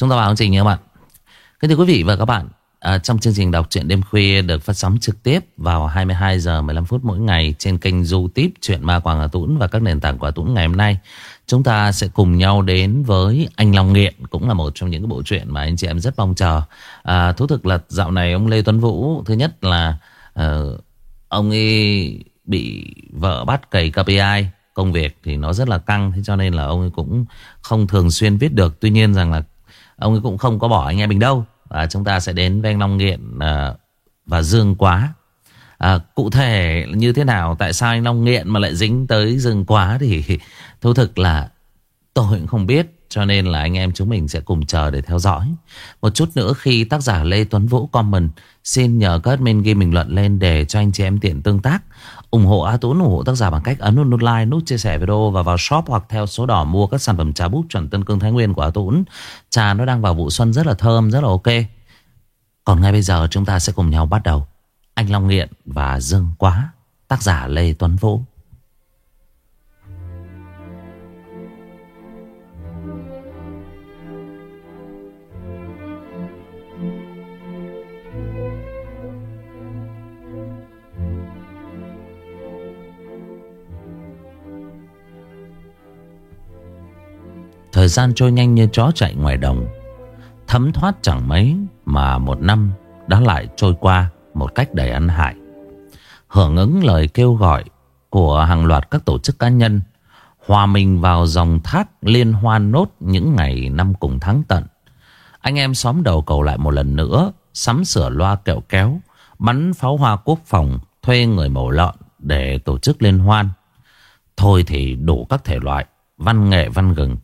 Chúng ta vào chương trình nha các bạn. Kính thưa quý vị và các bạn à, Trong chương trình đọc truyện đêm khuya được phát sóng trực tiếp Vào 22 giờ 15 phút mỗi ngày Trên kênh youtube Chuyện Ma Quảng Hà Tũng Và các nền tảng của Tũng ngày hôm nay Chúng ta sẽ cùng nhau đến với Anh Long Nghiện Cũng là một trong những cái bộ truyện mà anh chị em rất mong chờ. À, Thú thực là dạo này ông Lê Tuấn Vũ Thứ nhất là uh, Ông ấy bị vợ bắt cày KPI công việc thì nó rất là căng thế cho nên là ông ấy cũng không thường xuyên viết được. Tuy nhiên rằng là ông ấy cũng không có bỏ anh em mình đâu. Và chúng ta sẽ đến với anh Long Nghiện à, và Dương Quá. À, cụ thể như thế nào tại sao anh Long Nghiện mà lại dính tới Dương Quá thì thú thực là tôi cũng không biết cho nên là anh em chúng mình sẽ cùng chờ để theo dõi. Một chút nữa khi tác giả Lê Tuấn Vũ comment Xin nhờ các admin ghi bình luận lên để cho anh chị em tiện tương tác ủng hộ A Tuấn ủng hộ tác giả bằng cách ấn nút like, nút chia sẻ video và vào shop hoặc theo số đỏ mua các sản phẩm trà bút chuẩn Tân Cương Thái Nguyên của A Tuấn. Trà nó đang vào vụ xuân rất là thơm, rất là ok. Còn ngay bây giờ chúng ta sẽ cùng nhau bắt đầu. Anh Long Nghiện và Dương Quá, tác giả Lê Tuấn Vũ. Thời gian trôi nhanh như chó chạy ngoài đồng. Thấm thoát chẳng mấy Mà một năm đã lại trôi qua Một cách đầy ăn hại. Hưởng ứng lời kêu gọi Của hàng loạt các tổ chức cá nhân, Hòa mình vào dòng thác Liên hoan nốt những ngày năm cùng tháng tận. Anh em xóm đầu cầu lại một lần nữa, Sắm sửa loa kẹo kéo, Bắn pháo hoa quốc phòng, Thuê người mổ lợn để tổ chức liên hoan. Thôi thì đủ các thể loại, Văn nghệ văn gừng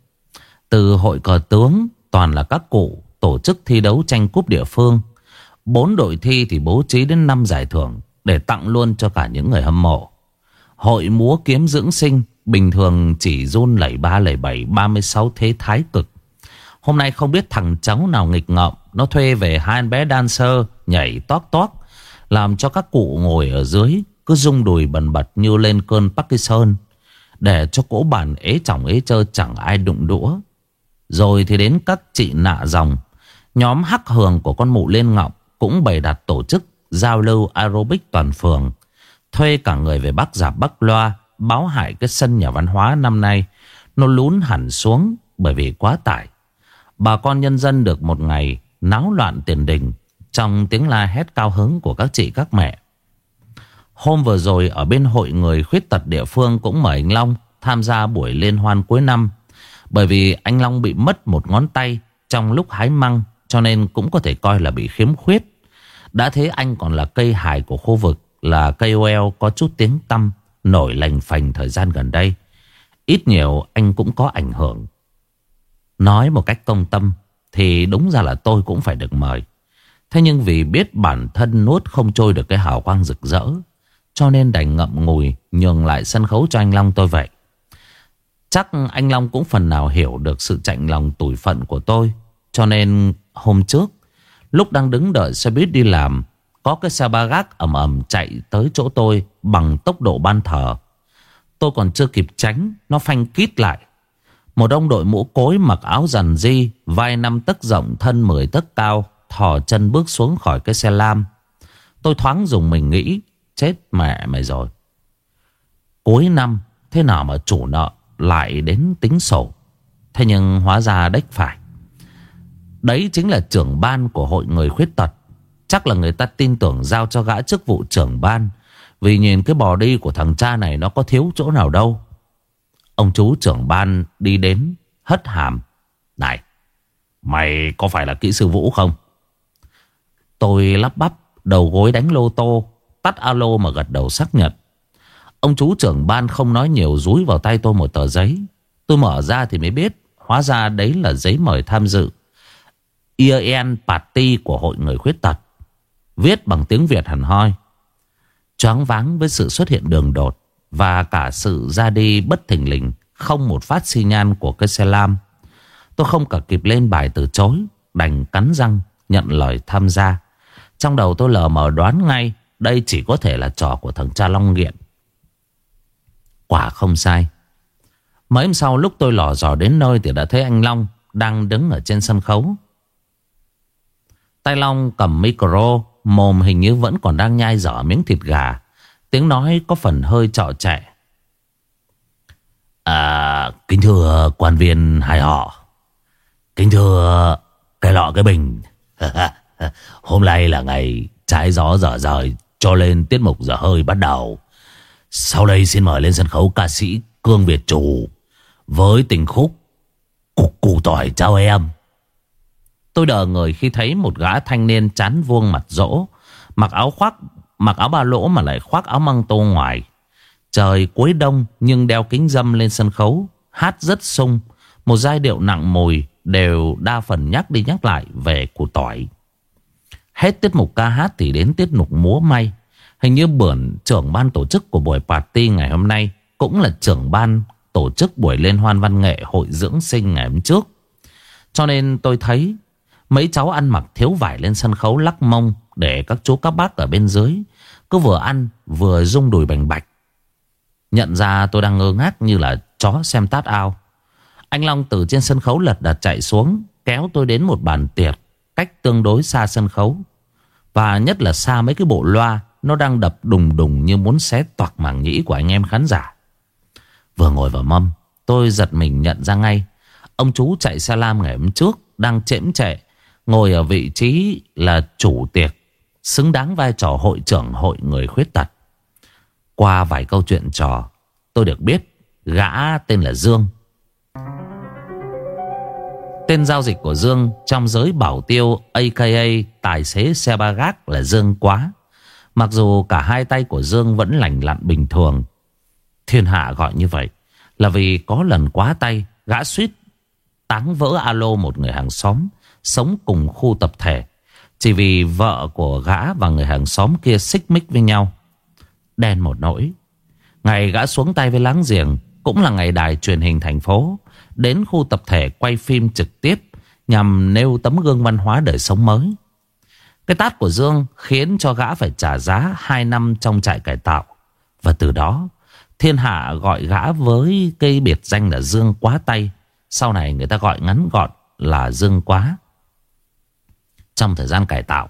từ hội cờ tướng, toàn là các cụ, tổ chức thi đấu tranh cúp địa phương. Bốn đội thi thì bố trí đến năm giải thưởng để tặng luôn cho cả những người hâm mộ. Hội múa kiếm dưỡng sinh, bình thường chỉ run lẩy ba lẩy bảy 36 thế thái cực. Hôm nay không biết thằng cháu nào nghịch ngợm, nó thuê về hai bé dancer nhảy toát toát làm cho các cụ ngồi ở dưới, cứ rung đùi bần bật như lên cơn Parkinson, để cho cỗ bàn ế chỏng ế chơ chẳng ai đụng đũa. Rồi thì đến các chị nạ dòng. Nhóm hắc hường của con mụ Liên Ngọc Cũng bày đặt tổ chức Giao lưu aerobic toàn phường, Thuê cả người về Bắc Giạp Bắc Loa Báo hại cái sân nhà văn hóa năm nay. Nó lún hẳn xuống Bởi vì quá tải. Bà con nhân dân được một ngày Náo loạn tiền đình Trong tiếng la hét cao hứng của các chị các mẹ. Hôm vừa rồi ở bên hội người khuyết tật địa phương cũng mời anh Long tham gia buổi liên hoan cuối năm bởi vì anh Long bị mất một ngón tay trong lúc hái măng, cho nên cũng có thể coi là bị khiếm khuyết. Đã thế anh còn là cây hài của khu vực, là cây OL có chút tiếng tăm, nổi lành phành thời gian gần đây. Ít nhiều anh cũng có ảnh hưởng. Nói một cách công tâm, thì đúng ra là tôi cũng phải được mời. Thế nhưng vì biết bản thân nuốt không trôi được cái hào quang rực rỡ, cho nên đành ngậm ngùi nhường lại sân khấu cho anh Long tôi vậy. Chắc anh Long cũng phần nào hiểu được sự chạnh lòng tủi phận của tôi. Cho nên hôm trước, lúc đang đứng đợi xe buýt đi làm, có cái xe ba gác ầm ầm chạy tới chỗ tôi bằng tốc độ ban thờ. Tôi còn chưa kịp tránh, nó phanh kít lại. Một ông đội mũ cối mặc áo dằn di, vai năm tấc rộng thân mười tấc cao, thò chân bước xuống khỏi cái xe lam. Tôi thoáng dùng mình nghĩ, chết mẹ mày rồi. Cuối năm, thế nào mà chủ nợ lại đến tính sổ. Thế nhưng hóa ra đếch phải. Đấy chính là trưởng ban của hội người khuyết tật. Chắc là người ta tin tưởng giao cho gã chức vụ trưởng ban. Vì nhìn cái bò đi của thằng cha này nó có thiếu chỗ nào đâu. Ông chú trưởng ban đi đến hất hàm. Này, mày có phải là kỹ sư vũ không? Tôi lắp bắp đầu gối đánh lô tô, tắt alo mà gật đầu xác nhận. Ông chú trưởng ban không nói nhiều rúi vào tay tôi một tờ giấy. Tôi mở ra thì mới biết. Hóa ra đấy là giấy mời tham dự. ian Party của hội người khuyết tật. Viết bằng tiếng Việt hẳn hoi. Choáng váng với sự xuất hiện đường đột. Và cả sự ra đi bất thình lình. Không một phát xi nhan của cái xe lam. Tôi không cả kịp lên bài từ chối. Đành cắn răng, nhận lời tham gia. Trong đầu tôi lờ mờ đoán ngay. Đây chỉ có thể là trò của thằng cha Long Nghiện. Quả không sai. Mấy hôm sau lúc tôi lò dò đến nơi Thì đã thấy anh Long đang đứng ở trên sân khấu. Tay Long cầm micro, Mồm hình như vẫn còn đang nhai dở miếng thịt gà. Tiếng nói có phần hơi trọ trẻ À kính thưa quan viên hai họ. Kính thưa cái lọ cái bình. Hôm nay là ngày trái gió dở rời, Cho lên tiết mục dở hơi bắt đầu. Sau đây xin mời lên sân khấu ca sĩ Cương Việt Chủ Với tình khúc Cục củ tỏi chào em Tôi đờ người khi thấy một gã thanh niên chán vuông mặt rỗ, Mặc áo khoác, Mặc áo ba lỗ mà lại khoác áo măng tô ngoài. Trời cuối đông nhưng đeo kính dâm lên sân khấu, Hát rất sung. Một giai điệu nặng mùi Đều đa phần nhắc đi nhắc lại về củ tỏi. Hết tiết mục ca hát thì đến tiết mục múa may. Hình như bưởi trưởng ban tổ chức của buổi party ngày hôm nay Cũng là trưởng ban tổ chức buổi liên hoan văn nghệ hội dưỡng sinh ngày hôm trước. Cho nên tôi thấy Mấy cháu ăn mặc thiếu vải lên sân khấu lắc mông Để các chú các bác ở bên dưới Cứ vừa ăn vừa rung đùi bành bạch. Nhận ra tôi đang ngơ ngác như là chó xem tát ao. Anh Long từ trên sân khấu lật đật chạy xuống, Kéo tôi đến một bàn tiệc Cách tương đối xa sân khấu. Và nhất là xa mấy cái bộ loa nó đang đập đùng đùng như muốn xé toạc màng nhĩ của anh em khán giả. Vừa ngồi vào mâm, Tôi giật mình nhận ra ngay. Ông chú chạy xe lam ngày hôm trước, Đang chễm chệ, Ngồi ở vị trí là chủ tiệc, Xứng đáng vai trò hội trưởng hội người khuyết tật. Qua vài câu chuyện trò, Tôi được biết Gã tên là Dương. Tên giao dịch của Dương Trong giới bảo tiêu AKA Tài xế xe ba gác là Dương Quá. Mặc dù cả hai tay của Dương Vẫn lành lặn bình thường, Thiên hạ gọi như vậy Là vì có lần quá tay, Gã suýt táng vỡ alo một người hàng xóm Sống cùng khu tập thể. Chỉ vì vợ của gã và người hàng xóm kia xích mích với nhau, Đen một nỗi. Ngày gã xuống tay với láng giềng, Cũng là ngày đài truyền hình thành phố, Đến khu tập thể quay phim trực tiếp Nhằm nêu tấm gương văn hóa đời sống mới. Cái tát của Dương khiến cho gã phải trả giá 2 năm trong trại cải tạo. Và từ đó, Thiên hạ gọi gã với cây biệt danh là Dương Quá Tay. Sau này người ta gọi ngắn gọn là Dương Quá. Trong thời gian cải tạo,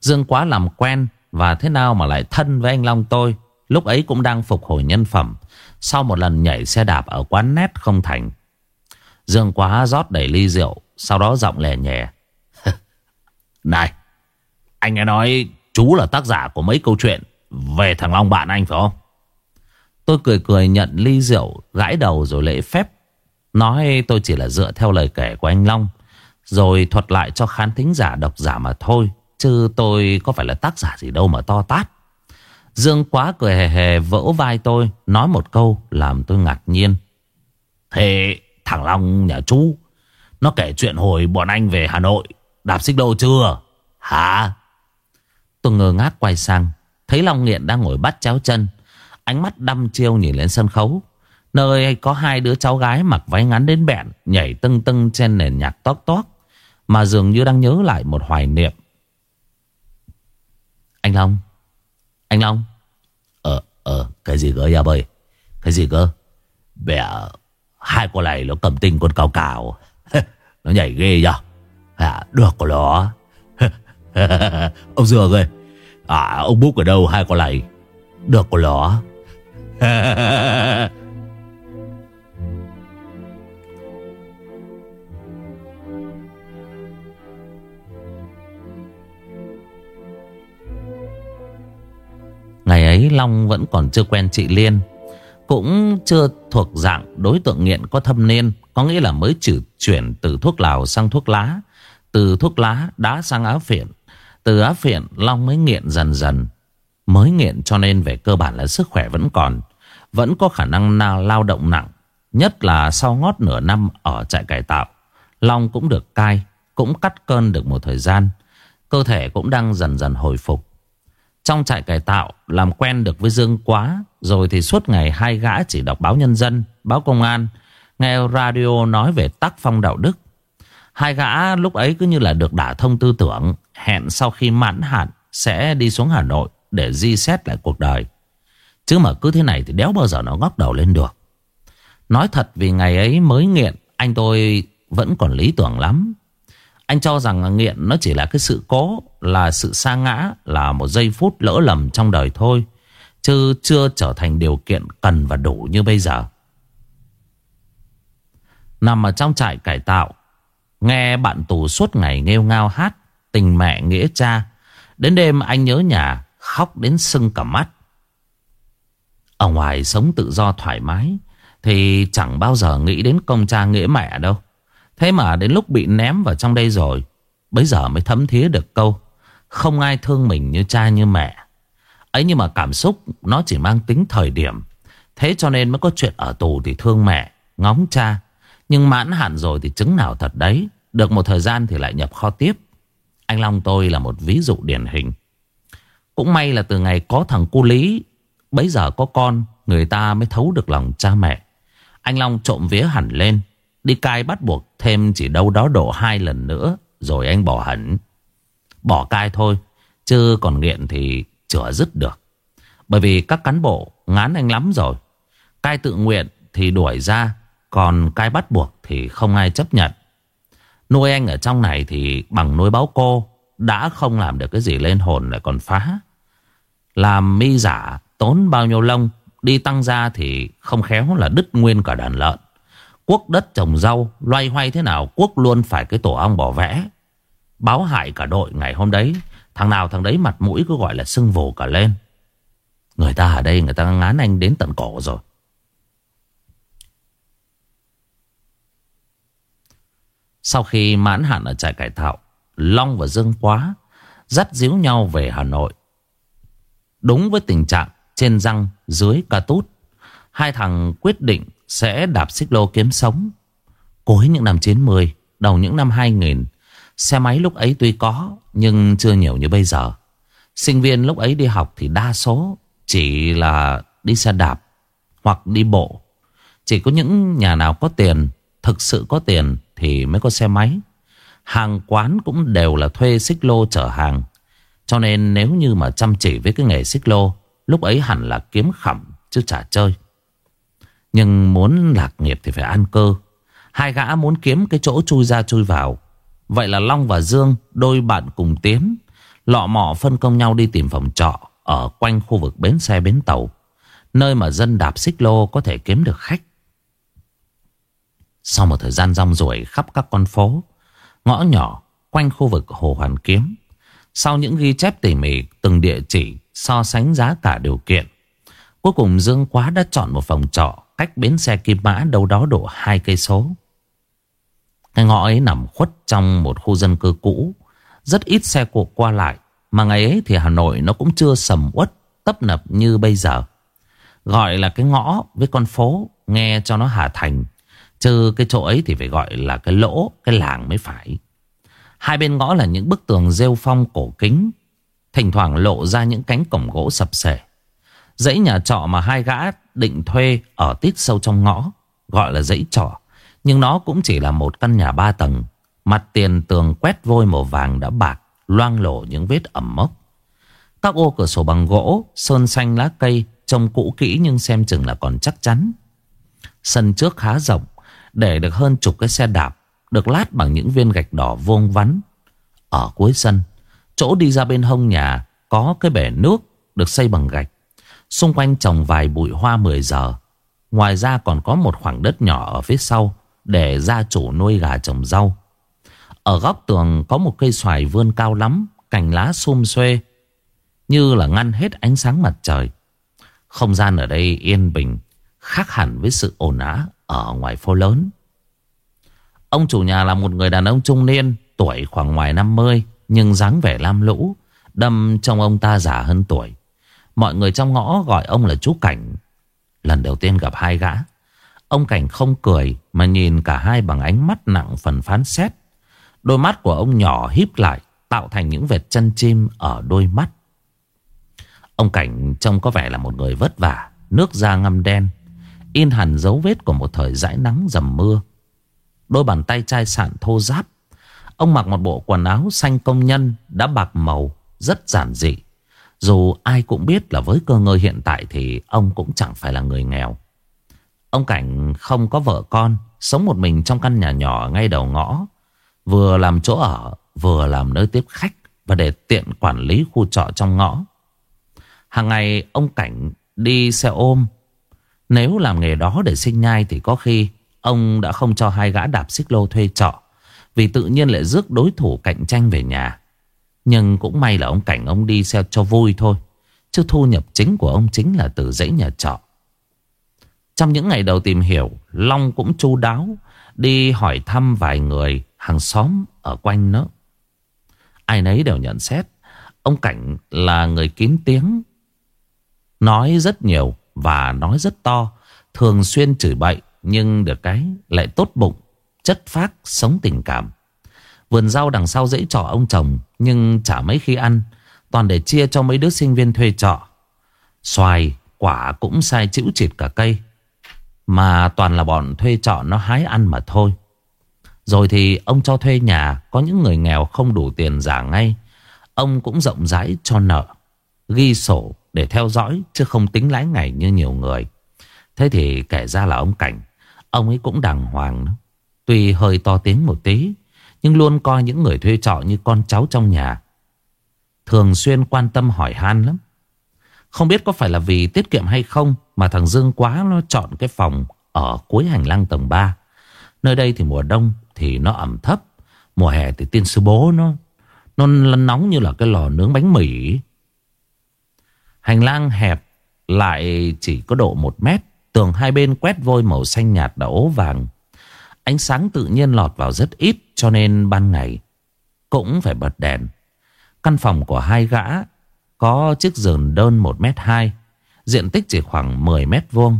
Dương quá làm quen Và thế nào mà lại thân với anh Long tôi. Lúc ấy cũng đang phục hồi nhân phẩm. Sau một lần nhảy xe đạp ở quán nét không thành, Dương quá rót đầy ly rượu, Sau đó giọng lè nhẹ Này anh nghe nói chú là tác giả của mấy câu chuyện Về thằng Long bạn anh phải không? Tôi cười cười nhận ly rượu Gãi đầu rồi lễ phép. Nói tôi chỉ là dựa theo lời kể của anh Long rồi thuật lại cho khán thính giả độc giả mà thôi Chứ tôi có phải là tác giả gì đâu mà to tát. Dương quá cười hề hề vỗ vai tôi Nói một câu làm tôi ngạc nhiên. Thế thằng Long nhà chú Nó kể chuyện hồi bọn anh về Hà Nội Đạp xích đô chưa? Hả Tôi ngơ ngác quay sang. Thấy Long Nghiện đang ngồi bắt chéo chân. Ánh mắt đăm chiêu nhìn lên sân khấu. Nơi có hai đứa cháu gái mặc váy ngắn đến bẹn Nhảy tưng tưng trên nền nhạc tót tót mà dường như đang nhớ lại một hoài niệm. Anh Long Anh Long. Ờ, ờ, cái gì cơ ya bơi? Cái gì cơ? Bẻ Hai cô này nó cầm tinh con cao cào Nó nhảy ghê nhở? À, được của nó Ông Dương ơi. À, ông Búc ở đâu? Hai con này. Được của nó Ngày ấy Long vẫn còn chưa quen chị Liên. Cũng chưa thuộc dạng đối tượng nghiện có thâm niên. Có nghĩa là mới chỉ chuyển từ thuốc lào sang thuốc lá. Từ thuốc lá đá sang áo phiện. Từ á phiện Long mới nghiện dần dần. Mới nghiện cho nên về cơ bản là sức khỏe vẫn còn, Vẫn có khả năng lao động nặng, Nhất là sau ngót nửa năm ở trại cải tạo. Long cũng được cai, Cũng cắt cơn được một thời gian. Cơ thể cũng đang dần dần hồi phục. Trong trại cải tạo, Làm quen được với Dương quá, Rồi thì suốt ngày hai gã chỉ đọc báo nhân dân, Báo công an, Nghe radio nói về tác phong đạo đức. Hai gã lúc ấy cứ như là được đả thông tư tưởng, Hẹn sau khi mãn hạn Sẽ đi xuống Hà Nội Để di xét lại cuộc đời. Chứ mà cứ thế này thì đéo bao giờ nó ngóc đầu lên được. Nói thật vì ngày ấy mới nghiện, Anh tôi vẫn còn lý tưởng lắm. Anh cho rằng nghiện nó chỉ là cái sự cố, Là sự sa ngã, Là một giây phút lỡ lầm trong đời thôi, Chứ chưa trở thành điều kiện cần và đủ như bây giờ. Nằm ở trong trại cải tạo Nghe bạn tù suốt ngày nghêu ngao hát Tình mẹ nghĩa cha, Đến đêm anh nhớ nhà Khóc đến sưng cả mắt. Ở ngoài sống tự do thoải mái Thì chẳng bao giờ nghĩ đến công cha nghĩa mẹ đâu. Thế mà đến lúc bị ném vào trong đây rồi Bây giờ mới thấm thía được câu, Không ai thương mình như cha như mẹ. Ấy nhưng mà cảm xúc Nó chỉ mang tính thời điểm. Thế cho nên mới có chuyện ở tù thì thương mẹ, Ngóng cha nhưng mãn hạn rồi thì chứng nào thật đấy? Được một thời gian thì lại nhập kho tiếp. Anh Long tôi là một ví dụ điển hình. Cũng may là từ ngày có thằng cu lý, Bấy giờ có con, Người ta mới thấu được lòng cha mẹ. Anh Long trộm vía hẳn lên, Đi cai bắt buộc thêm chỉ đâu đó độ hai lần nữa, Rồi anh bỏ hẳn. Bỏ cai thôi, Chứ còn nghiện thì chữa dứt được. Bởi vì các cán bộ ngán anh lắm rồi. Cai tự nguyện thì đuổi ra còn cai bắt buộc thì không ai chấp nhận. Nuôi anh ở trong này thì bằng nuôi báo cô, Đã không làm được cái gì lên hồn lại còn phá. Làm mi giả tốn bao nhiêu lông, Đi tăng ra thì không khéo là đứt nguyên cả đàn lợn. Quốc đất trồng rau, Loay hoay thế nào, Quốc luôn phải cái tổ ong bỏ vẽ. Báo hại cả đội ngày hôm đấy, Thằng nào thằng đấy mặt mũi cứ gọi là sưng vồ cả lên. Người ta ở đây người ta ngán anh đến tận cổ rồi. Sau khi mãn hạn ở trại cải tạo Long và Dương Quá Dắt díu nhau về Hà Nội Đúng với tình trạng Trên răng dưới ca tút Hai thằng quyết định sẽ đạp xích lô kiếm sống. Cuối những năm 90, đầu những năm 2000, xe máy lúc ấy tuy có nhưng chưa nhiều như bây giờ. Sinh viên lúc ấy đi học thì đa số chỉ là đi xe đạp hoặc đi bộ. Chỉ có những nhà nào có tiền, thực sự có tiền thì mới có xe máy. Hàng quán cũng đều là thuê xích lô chở hàng. Cho nên nếu như mà chăm chỉ với cái nghề xích lô, lúc ấy hẳn là kiếm khẩm chứ chả chơi. Nhưng muốn lạc nghiệp thì phải ăn cơ Hai gã muốn kiếm cái chỗ chui ra chui vào Vậy là Long và Dương Đôi bạn cùng tiến Lọ mọ phân công nhau đi tìm phòng trọ Ở quanh khu vực bến xe bến tàu Nơi mà dân đạp xích lô Có thể kiếm được khách sau một thời gian rong ruổi khắp các con phố Ngõ nhỏ Quanh khu vực Hồ Hoàn Kiếm Sau những ghi chép tỉ mỉ Từng địa chỉ So sánh giá cả điều kiện Cuối cùng Dương Quá đã chọn một phòng trọ cách bến xe Kim Mã đâu đó độ hai cây số. Cái ngõ ấy nằm khuất trong một khu dân cư cũ, rất ít xe cộ qua lại, mà ngày ấy thì Hà Nội nó cũng chưa sầm uất tấp nập như bây giờ. Gọi là cái ngõ với con phố nghe cho nó hà thành, chứ cái chỗ ấy thì phải gọi là cái lỗ, cái làng mới phải. Hai bên ngõ là những bức tường rêu phong cổ kính, thỉnh thoảng lộ ra những cánh cổng gỗ sập sể Dãy nhà trọ mà hai gã định thuê ở tít sâu trong ngõ Gọi là dãy trọ. Nhưng nó cũng chỉ là một căn nhà ba tầng. Mặt tiền tường quét vôi màu vàng đã bạc Loang lổ những vết ẩm mốc. Các ô cửa sổ bằng gỗ Sơn xanh lá cây Trông cũ kỹ nhưng xem chừng là còn chắc chắn. Sân trước khá rộng để được hơn chục cái xe đạp, Được lát bằng những viên gạch đỏ vuông vắn. Ở cuối sân, Chỗ đi ra bên hông nhà Có cái bể nước Được xây bằng gạch. Xung quanh trồng vài bụi hoa 10 giờ. Ngoài ra còn có một khoảng đất nhỏ ở phía sau Để gia chủ nuôi gà trồng rau. Ở góc tường có một cây xoài vươn cao lắm, Cành lá xum xuê, Như là ngăn hết ánh sáng mặt trời. Không gian ở đây yên bình, Khác hẳn với sự ồn ào. Ở ngoài phố lớn. Ông chủ nhà là một người đàn ông trung niên, Tuổi khoảng ngoài 50 Nhưng dáng vẻ lam lũ, Đâm trong ông ta già hơn tuổi. Mọi người trong ngõ gọi ông là chú Cảnh. Lần đầu tiên gặp hai gã. Ông Cảnh không cười Mà nhìn cả hai bằng ánh mắt nặng phần phán xét. Đôi mắt của ông nhỏ híp lại, Tạo thành những vệt chân chim ở đôi mắt. Ông Cảnh trông có vẻ là một người vất vả, Nước da ngâm đen In hẳn dấu vết của một thời dãi nắng dầm mưa Đôi bàn tay chai sạn thô giáp Ông mặc một bộ quần áo xanh công nhân Đã bạc màu Rất giản dị dù ai cũng biết là với cơ ngơi hiện tại thì ông cũng chẳng phải là người nghèo. Ông Cảnh không có vợ con, sống một mình trong căn nhà nhỏ ngay đầu ngõ. Vừa làm chỗ ở Vừa làm nơi tiếp khách Và để tiện quản lý khu trọ trong ngõ Hàng ngày ông Cảnh đi xe ôm nếu làm nghề đó để sinh nhai Thì có khi ông đã không cho hai gã đạp xích lô thuê trọ, Vì tự nhiên lại rước đối thủ cạnh tranh về nhà. Nhưng cũng may là ông Cảnh ông đi xe cho vui thôi, Chứ thu nhập chính của ông chính là từ dãy nhà trọ. Trong những ngày đầu tìm hiểu, Long cũng chu đáo Đi hỏi thăm vài người hàng xóm ở quanh nó Ai nấy đều nhận xét, Ông Cảnh là người kín tiếng, Nói rất nhiều. Và nói rất to Thường xuyên chửi bậy Nhưng được cái lại tốt bụng Chất phác sống tình cảm. Vườn rau đằng sau dãy trọ ông chồng Nhưng chả mấy khi ăn Toàn để chia cho mấy đứa sinh viên thuê trọ. Xoài, quả cũng sai chịu chịt cả cây Mà toàn là bọn thuê trọ nó hái ăn mà thôi. Rồi thì ông cho thuê nhà Có những người nghèo không đủ tiền giả ngay Ông cũng rộng rãi cho nợ Ghi sổ để theo dõi Chứ không tính lái ngày như nhiều người. Thế thì kể ra là ông Cảnh, Ông ấy cũng đàng hoàng Tuy hơi to tiếng một tí, Nhưng luôn coi những người thuê trọ như con cháu trong nhà. Thường xuyên quan tâm hỏi han lắm. Không biết có phải là vì tiết kiệm hay không Mà thằng Dương quá nó chọn cái phòng Ở cuối hành lang tầng 3 Nơi đây thì mùa đông thì nó ẩm thấp, Mùa hè thì tiên sư bố nó Nó nóng như là cái lò nướng bánh mì. Hành lang hẹp lại chỉ có độ một mét, Tường hai bên quét vôi màu xanh nhạt đã ố vàng. Ánh sáng tự nhiên lọt vào rất ít, Cho nên ban ngày Cũng phải bật đèn. Căn phòng của hai gã Có chiếc giường đơn 1m2 Diện tích chỉ khoảng 10 mét vuông.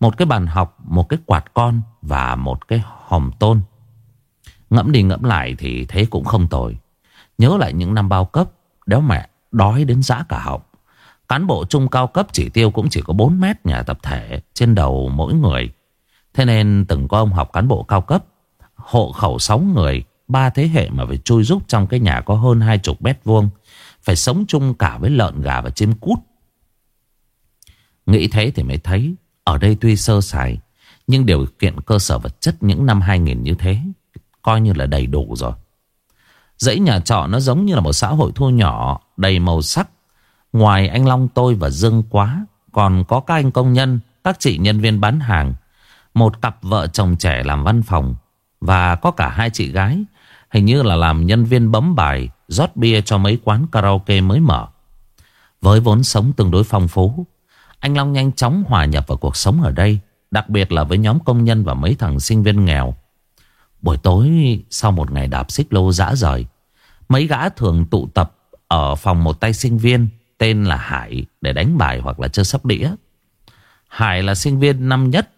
Một cái bàn học, Một cái quạt con Và một cái hòm tôn. Ngẫm đi ngẫm lại thì thế cũng không tồi. Nhớ lại những năm bao cấp, Đéo mẹ đói đến dã cả họng. Cán bộ trung cao cấp chỉ tiêu cũng chỉ có 4 mét nhà tập thể trên đầu mỗi người. Thế nên từng có ông học cán bộ cao cấp, hộ khẩu 6 người, ba thế hệ mà phải chui rút trong cái nhà có hơn hai chục mét vuông. Phải sống chung cả với lợn gà và chim cút. Nghĩ thế thì mới thấy, ở đây tuy sơ sài, nhưng điều kiện cơ sở vật chất những năm 2000 như thế, coi như là đầy đủ rồi. Dãy nhà trọ nó giống như là một xã hội thu nhỏ, đầy màu sắc, Ngoài anh Long, tôi và Dương Quá Còn có các anh công nhân, Các chị nhân viên bán hàng. Một cặp vợ chồng trẻ làm văn phòng Và có cả hai chị gái. Hình như là làm nhân viên bấm bài, rót bia cho mấy quán karaoke mới mở. Với vốn sống tương đối phong phú, Anh Long nhanh chóng hòa nhập vào cuộc sống ở đây, Đặc biệt là với nhóm công nhân và mấy thằng sinh viên nghèo. Buổi tối, sau một ngày đạp xích lô dã rời, Mấy gã thường tụ tập ở phòng một tay sinh viên tên là Hải để đánh bài hoặc là chơi sóc đĩa. Hải là sinh viên năm nhất,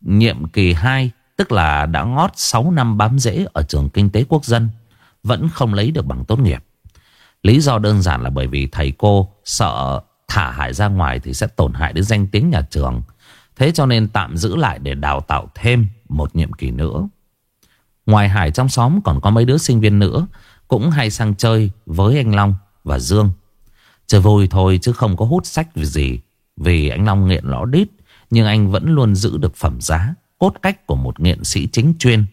nhiệm kỳ 2, tức là đã ngót 6 năm bám rễ ở trường kinh tế quốc dân, vẫn không lấy được bằng tốt nghiệp. Lý do đơn giản là bởi vì thầy cô sợ thả Hải ra ngoài thì sẽ tổn hại đến danh tiếng nhà trường. Thế cho nên tạm giữ lại để đào tạo thêm một nhiệm kỳ nữa. Ngoài Hải trong xóm còn có mấy đứa sinh viên nữa cũng hay sang chơi với anh Long và Dương. Chơi vui thôi chứ không có hút sách vì gì. Vì anh Long nghiện lõ đít. Nhưng anh vẫn luôn giữ được phẩm giá. Cốt cách của một nghiện sĩ chính chuyên.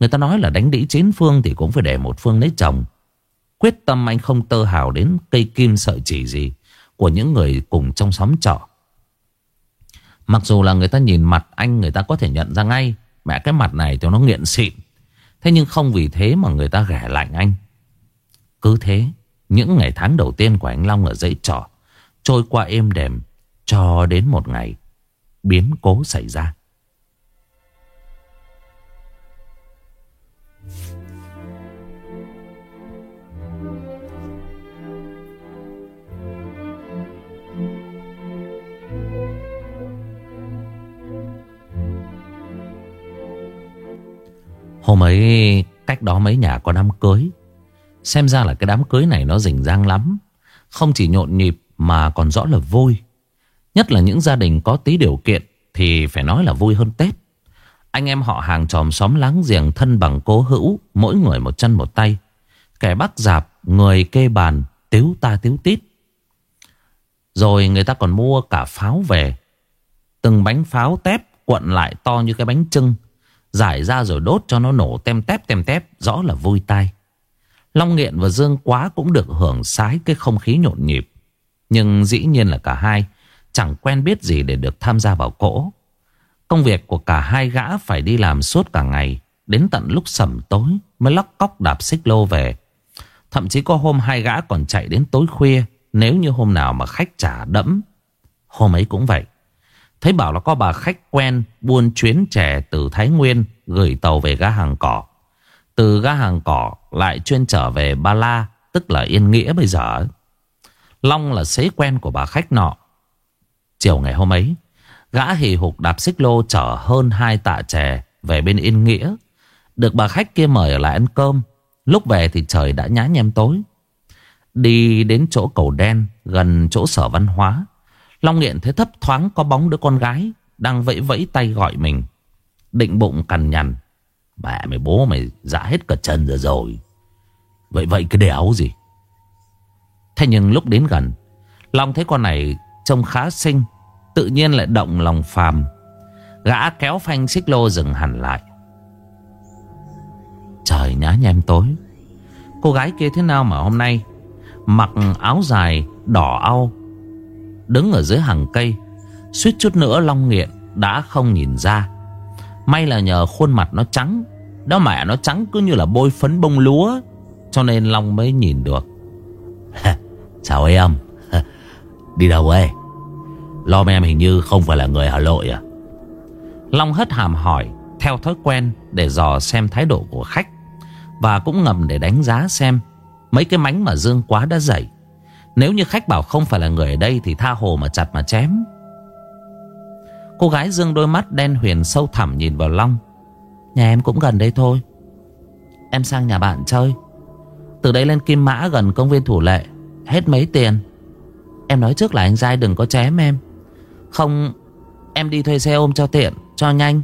Người ta nói là đánh đĩ chín phương thì cũng phải để một phương lấy chồng. Quyết tâm anh không tơ hào đến cây kim sợi chỉ gì. Của những người cùng trong xóm trọ. Mặc dù là người ta nhìn mặt anh, người ta có thể nhận ra ngay. Mẹ cái mặt này cho nó nghiện xịn. Thế nhưng không vì thế mà người ta ghẻ lạnh anh. Cứ thế những ngày tháng đầu tiên của anh Long ở dãy trọ, Trôi qua êm đềm Cho đến một ngày Biến cố xảy ra. Hôm ấy, cách đó mấy nhà có đám cưới. Xem ra là cái đám cưới này nó rình rang lắm. Không chỉ nhộn nhịp mà còn rõ là vui. Nhất là những gia đình có tí điều kiện Thì phải nói là vui hơn Tết. Anh em họ hàng tròm xóm láng giềng thân bằng cố hữu Mỗi người một chân một tay. Kẻ bắt dạp, người kê bàn Tiếu ta tiếu tít. Rồi người ta còn mua cả pháo về. Từng bánh pháo tép cuộn lại to như cái bánh trưng. Giải ra rồi đốt cho nó nổ tem tép tem tép Rõ là vui tai. Long Nghiện và Dương Quá cũng được hưởng sái cái không khí nhộn nhịp. Nhưng dĩ nhiên là cả hai Chẳng quen biết gì để được tham gia vào cỗ. Công việc của cả hai gã phải đi làm suốt cả ngày, Đến tận lúc sẩm tối Mới lóc cóc đạp xích lô về. Thậm chí có hôm hai gã còn chạy đến tối khuya, Nếu như hôm nào mà khách trả đẫm. Hôm ấy cũng vậy. Thấy bảo là có bà khách quen Buôn chuyến trẻ từ Thái Nguyên Gửi tàu về ga hàng cỏ từ ga hàng cỏ lại chuyên trở về Ba La, Tức là Yên Nghĩa bây giờ. Long là xế quen của bà khách nọ. Chiều ngày hôm ấy, Gã hì hục đạp xích lô chở hơn hai tạ chè Về bên Yên Nghĩa. Được bà khách kia mời ở lại ăn cơm. Lúc về thì trời đã nhá nhem tối. Đi đến chỗ cầu đen, Gần chỗ sở văn hóa. Long Nghiện thấy thấp thoáng có bóng đứa con gái Đang vẫy vẫy tay gọi mình. Định bụng cằn nhằn. Mẹ, mày bố mày dã hết cả chân rồi rồi. Vậy vậy cái đéo gì? Thế nhưng lúc đến gần, Long thấy con này trông khá xinh, Tự nhiên lại động lòng phàm. Gã kéo phanh xích lô dừng hẳn lại. Trời nhá nhem tối. Cô gái kia thế nào mà hôm nay Mặc áo dài đỏ au, Đứng ở dưới hàng cây, Suýt chút nữa Long Nghiện Đã không nhìn ra. May là nhờ khuôn mặt nó trắng. Đó mẹ nó trắng cứ như là bôi phấn bông lúa, Cho nên Long mới nhìn được. Chào em Đi đâu ấy Lom em hình như không phải là người Hà Nội à? Long hất hàm hỏi, Theo thói quen để dò xem thái độ của khách, Và cũng ngầm để đánh giá xem Mấy cái mánh mà Dương quá đã dậy Nếu như khách bảo không phải là người ở đây Thì tha hồ mà chặt mà chém. Cô gái Dương đôi mắt đen huyền sâu thẳm nhìn vào Long. Nhà em cũng gần đây thôi. Em sang nhà bạn chơi. Từ đây lên Kim Mã gần công viên Thủ Lệ, Hết mấy tiền. Em nói trước là anh dai đừng có chém em Không, Em đi thuê xe ôm cho tiện, Cho nhanh.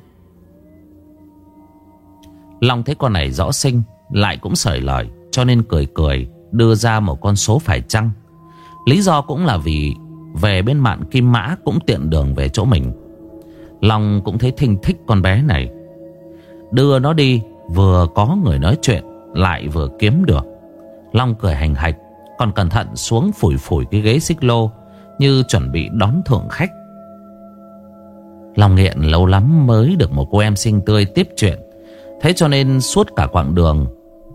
Long thấy con này rõ sinh Lại cũng sởi lời, Cho nên cười cười, Đưa ra một con số phải chăng? Lý do cũng là vì Về bên mạn Kim Mã cũng tiện đường về chỗ mình. Long cũng thấy thinh thích con bé này. Đưa nó đi, Vừa có người nói chuyện, Lại vừa kiếm được. Long cười hành hạch, Còn cẩn thận xuống phủi phủi cái ghế xích lô, Như chuẩn bị đón thượng khách. Long nghiện lâu lắm mới được một cô em xinh tươi tiếp chuyện. Thế cho nên suốt cả quãng đường,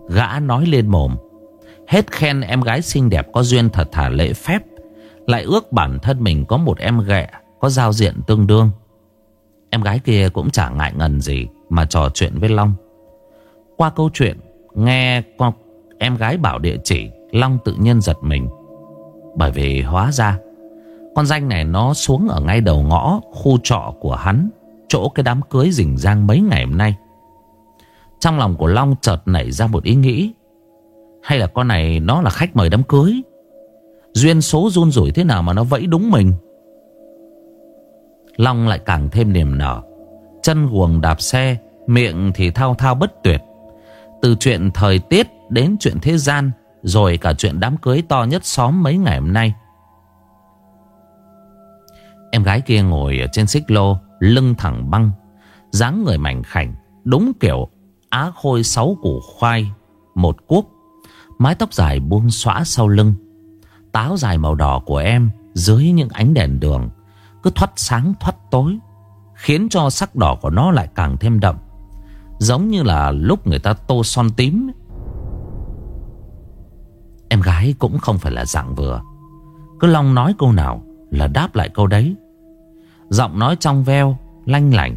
Gã nói lên mồm. Hết khen em gái xinh đẹp có duyên thật thà lễ phép, Lại ước bản thân mình có một em ghẹ, Có giao diện tương đương. Em gái kia cũng chả ngại ngần gì Mà trò chuyện với Long. Qua câu chuyện, Nghe em gái bảo địa chỉ, Long tự nhiên giật mình. Bởi vì hóa ra, Con danh này nó xuống ở ngay đầu ngõ Khu trọ của hắn, Chỗ cái đám cưới rình rang mấy ngày hôm nay. Trong lòng của Long chợt nảy ra một ý nghĩ. Hay là con này nó là khách mời đám cưới? Duyên số run rủi thế nào mà nó vẫy đúng mình? Long lại càng thêm niềm nở. Chân guồng đạp xe, Miệng thì thao thao bất tuyệt. Từ chuyện thời tiết đến chuyện thế gian, Rồi cả chuyện đám cưới to nhất xóm mấy ngày hôm nay. Em gái kia ngồi ở trên xích lô, Lưng thẳng băng, dáng người mảnh khảnh, Đúng kiểu á khôi sáu củ khoai, Một cuốc, Mái tóc dài buông xõa sau lưng, Táo dài màu đỏ của em Dưới những ánh đèn đường cứ thoát sáng thoát tối Khiến cho sắc đỏ của nó lại càng thêm đậm Giống như là lúc người ta tô son tím. Em gái cũng không phải là dạng vừa Cứ Long nói câu nào là đáp lại câu đấy. Giọng nói trong veo, lanh lảnh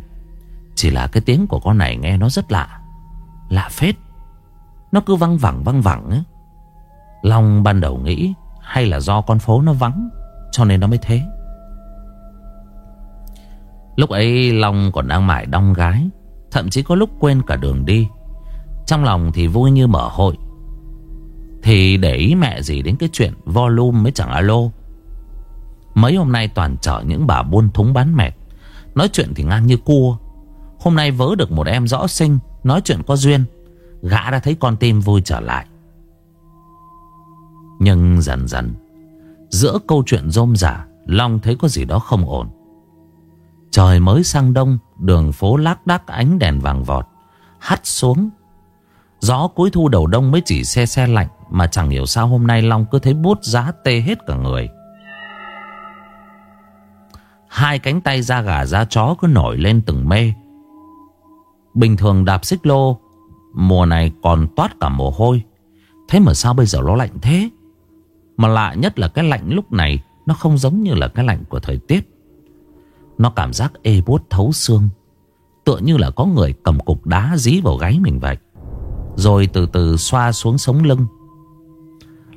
Chỉ là cái tiếng của con này nghe nó rất lạ Lạ phết. Nó cứ văng vẳng văng vẳng ấy. Long ban đầu nghĩ Hay là do con phố nó vắng Cho nên nó mới thế. Lúc ấy Long còn đang mải đong gái Thậm chí có lúc quên cả đường đi. Trong lòng thì vui như mở hội. Thì để ý mẹ gì đến cái chuyện volume mới chẳng alo. Mấy hôm nay toàn chở những bà buôn thúng bán mệt. Nói chuyện thì ngang như cua. Hôm nay vớ được một em rõ sinh Nói chuyện có duyên. Gã đã thấy con tim vui trở lại. Nhưng dần dần Giữa câu chuyện rôm rả, Long thấy có gì đó không ổn. Trời mới sang đông, Đường phố lác đác ánh đèn vàng vọt, Hắt xuống. Gió cuối thu đầu đông mới chỉ xe xe lạnh Mà chẳng hiểu sao hôm nay Long cứ thấy bút giá tê hết cả người. Hai cánh tay da gà da chó cứ nổi lên từng mê. Bình thường đạp xích lô, Mùa này còn toát cả mồ hôi. Thế mà sao bây giờ nó lạnh thế? Mà lạ nhất là cái lạnh lúc này Nó không giống như là cái lạnh của thời tiết. Nó cảm giác ê buốt thấu xương. Tựa như là có người cầm cục đá dí vào gáy mình vậy. Rồi từ từ xoa xuống sống lưng.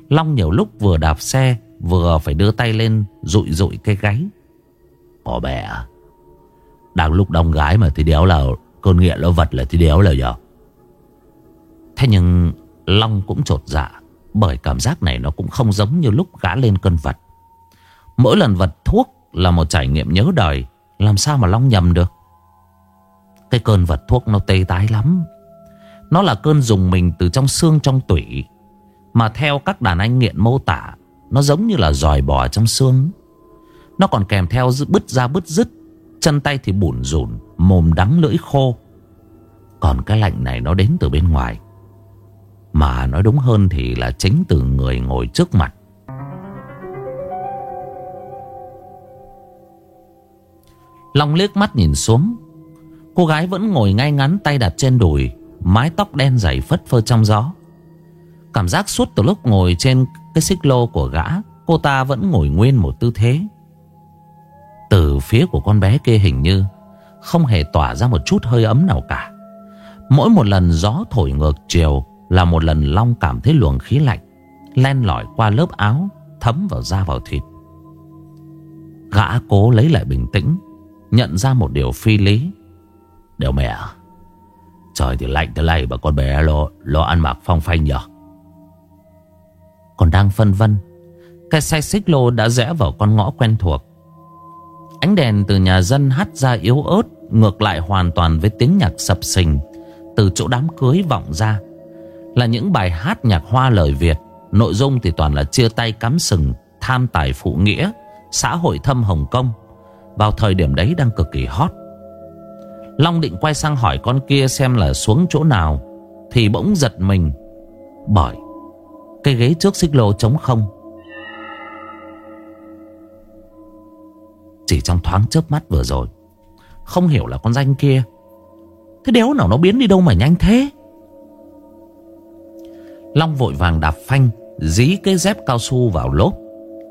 Long nhiều lúc vừa đạp xe, Vừa phải đưa tay lên Rụi rụi cái gáy. Bỏ bè à? Đang lúc đông gái mà thì đéo là Cơn nghiện nó vật là thì đéo là nhờ Thế nhưng Long cũng trột dạ Bởi cảm giác này nó cũng không giống như lúc gã lên cơn vật. Mỗi lần vật thuốc là một trải nghiệm nhớ đời làm sao mà Long nhầm được? Cái cơn vật thuốc nó tê tái lắm. Nó là cơn dùng mình từ trong xương trong tủy. Mà theo các đàn anh nghiện mô tả, Nó giống như là dòi bò trong xương. Nó còn kèm theo bứt ra bứt dứt Chân tay thì bủn rủn, Mồm đắng lưỡi khô. Còn cái lạnh này nó đến từ bên ngoài. Mà nói đúng hơn thì là chính từ người ngồi trước mặt. Long liếc mắt nhìn xuống. Cô gái vẫn ngồi ngay ngắn tay đặt trên đùi, Mái tóc đen dày phất phơ trong gió. Cảm giác suốt từ lúc ngồi trên cái xích lô của gã, Cô ta vẫn ngồi nguyên một tư thế. Từ phía của con bé kia hình như Không hề tỏa ra một chút hơi ấm nào cả. Mỗi một lần gió thổi ngược chiều Là một lần Long cảm thấy luồng khí lạnh, Len lỏi qua lớp áo, Thấm vào da vào thịt. Gã cố lấy lại bình tĩnh Nhận ra một điều phi lý. Đều mẹ Trời thì lạnh thế này mà con bé lo, lo ăn mặc phong phanh nhở? Còn đang phân vân Cái xe xích lô đã rẽ vào con ngõ quen thuộc. Ánh đèn từ nhà dân hắt ra yếu ớt Ngược lại hoàn toàn với tiếng nhạc sập sình. Từ chỗ đám cưới vọng ra Là những bài hát nhạc hoa lời Việt Nội dung thì toàn là chia tay cắm sừng Tham tài phụ nghĩa Xã hội thâm Hồng Kông vào thời điểm đấy đang cực kỳ hot. Long định quay sang hỏi con kia xem là xuống chỗ nào, Thì bỗng giật mình, Bởi, Cái ghế trước xích lô trống không? Chỉ trong thoáng chớp mắt vừa rồi, Không hiểu là con danh kia, Thế đéo nào nó biến đi đâu mà nhanh thế? Long vội vàng đạp phanh, Dí cái dép cao su vào lốp,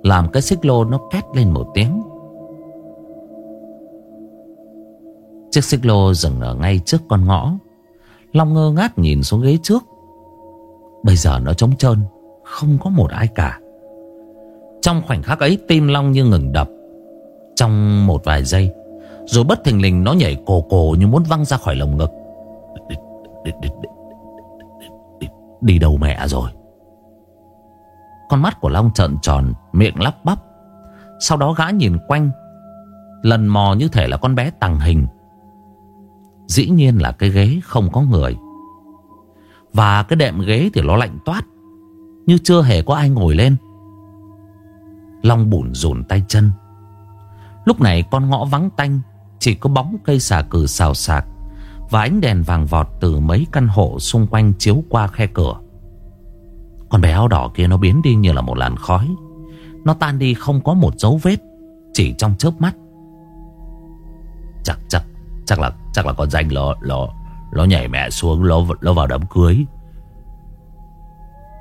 Làm cái xích lô nó két lên một tiếng. Chiếc xích lô dừng ở ngay trước con ngõ. Long ngơ ngác nhìn xuống ghế trước. Bây giờ nó trống trơn Không có một ai cả. Trong khoảnh khắc ấy tim Long như ngừng đập. Trong một vài giây Rồi bất thình lình nó nhảy cổ cổ Như muốn văng ra khỏi lồng ngực. Đi, đi, đi, đi, đi đâu mẹ rồi? Con mắt của Long trợn tròn Miệng lắp bắp. Sau đó gã nhìn quanh Lần mò như thể là con bé tàng hình. Dĩ nhiên là cái ghế không có người. Và cái đệm ghế thì nó lạnh toát, Như chưa hề có ai ngồi lên. Long bùn rùn tay chân. Lúc này con ngõ vắng tanh, Chỉ có bóng cây xà cừ xào xạc Và ánh đèn vàng vọt từ mấy căn hộ xung quanh chiếu qua khe cửa. Con bé áo đỏ kia nó biến đi như là một làn khói. Nó tan đi không có một dấu vết, Chỉ trong chớp mắt. Chắc chắc Chắc là chắc là con danh nó nó nó nhảy mẹ xuống nó nó vào đám cưới.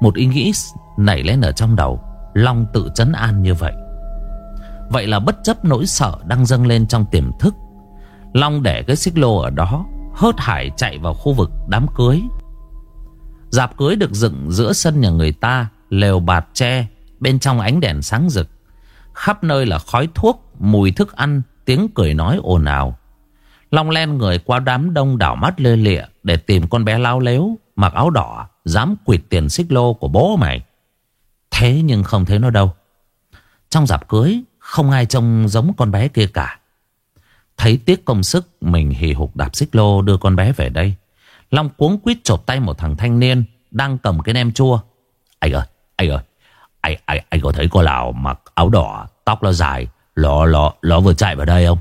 Một ý nghĩ nảy lên ở trong đầu, Long tự chấn an như vậy. Vậy là bất chấp nỗi sợ đang dâng lên trong tiềm thức, Long để cái xích lô ở đó, hớt hải chạy vào khu vực đám cưới. Dạp cưới được dựng giữa sân nhà người ta, lều bạt tre, bên trong ánh đèn sáng rực. Khắp nơi là khói thuốc, mùi thức ăn, tiếng cười nói ồn ào. Long len người qua đám đông đảo mắt lê lịa để tìm con bé lao lếu, mặc áo đỏ, dám quỵt tiền xích lô của bố mày. Thế nhưng không thấy nó đâu. Trong dạp cưới, không ai trông giống con bé kia cả. Thấy tiếc công sức mình hì hục đạp xích lô đưa con bé về đây. Long cuống quýt chộp tay một thằng thanh niên đang cầm cái nem chua. Anh ơi, anh ơi, anh, anh, anh có thấy cô lão mặc áo đỏ, tóc nó dài, nó, nó, nó vừa chạy vào đây không?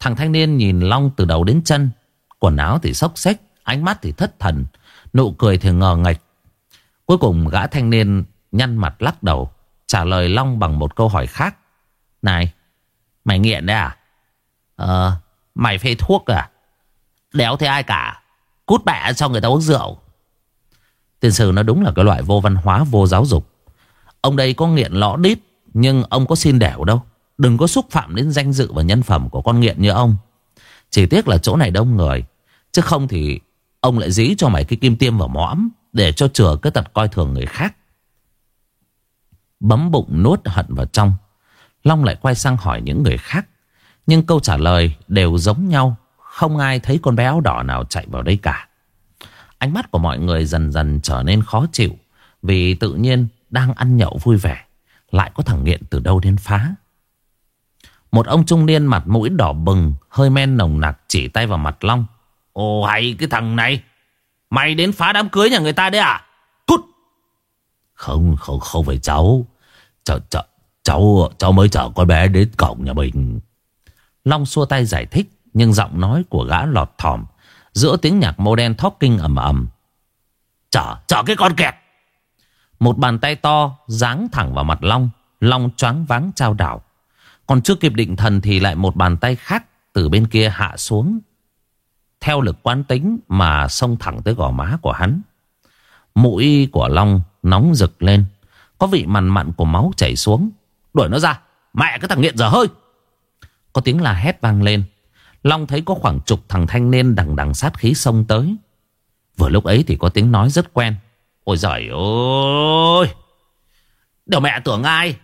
Thằng thanh niên nhìn Long từ đầu đến chân. Quần áo thì xốc xếch, Ánh mắt thì thất thần. Nụ cười thì ngờ ngạch Cuối cùng gã thanh niên nhăn mặt lắc đầu, Trả lời Long bằng một câu hỏi khác. Này, Mày nghiện đấy à? Ờ Mày phê thuốc à? Đéo thấy ai cả? Cút bẹ cho người ta uống rượu. Tiền sử nó đúng là cái loại vô văn hóa, vô giáo dục. Ông đây có nghiện lõ đít, Nhưng ông có xin đẻo đâu. Đừng có xúc phạm đến danh dự và nhân phẩm của con nghiện như ông. Chỉ tiếc là chỗ này đông người, Chứ không thì Ông lại dí cho mày cái kim tiêm vào mõm Để cho chừa cái tật coi thường người khác. Bấm bụng nuốt hận vào trong, Long lại quay sang hỏi những người khác, Nhưng câu trả lời đều giống nhau, Không ai thấy con bé áo đỏ nào chạy vào đây cả. Ánh mắt của mọi người dần dần trở nên khó chịu, Vì tự nhiên đang ăn nhậu vui vẻ, Lại có thằng nghiện từ đâu đến phá. Một ông trung niên mặt mũi đỏ bừng Hơi men nồng nặc chỉ tay vào mặt Long. Ồ hay cái thằng này. Mày đến phá đám cưới nhà người ta đấy à? Cút! Không không không phải cháu. Cháu cháu cháu, cháu mới chở con bé đến cổng nhà mình. Long xua tay giải thích Nhưng giọng nói của gã lọt thỏm. Giữa tiếng nhạc modern talking ầm ầm. Chở, chở cái con kẹt! Một bàn tay to Giáng thẳng vào mặt Long. Long choáng váng trao đảo. Còn chưa kịp định thần thì lại một bàn tay khác Từ bên kia hạ xuống Theo lực quán tính Mà xông thẳng tới gò má của hắn Mũi của Long nóng rực lên Có vị mặn mặn của máu chảy xuống Đuổi nó ra, Mẹ cái thằng nghiện dở hơi Có tiếng là hét vang lên Long thấy có khoảng chục thằng thanh niên đằng đằng sát khí xông tới. Vừa lúc ấy thì có tiếng nói rất quen. Ôi giời ơi! đều mẹ tưởng ai?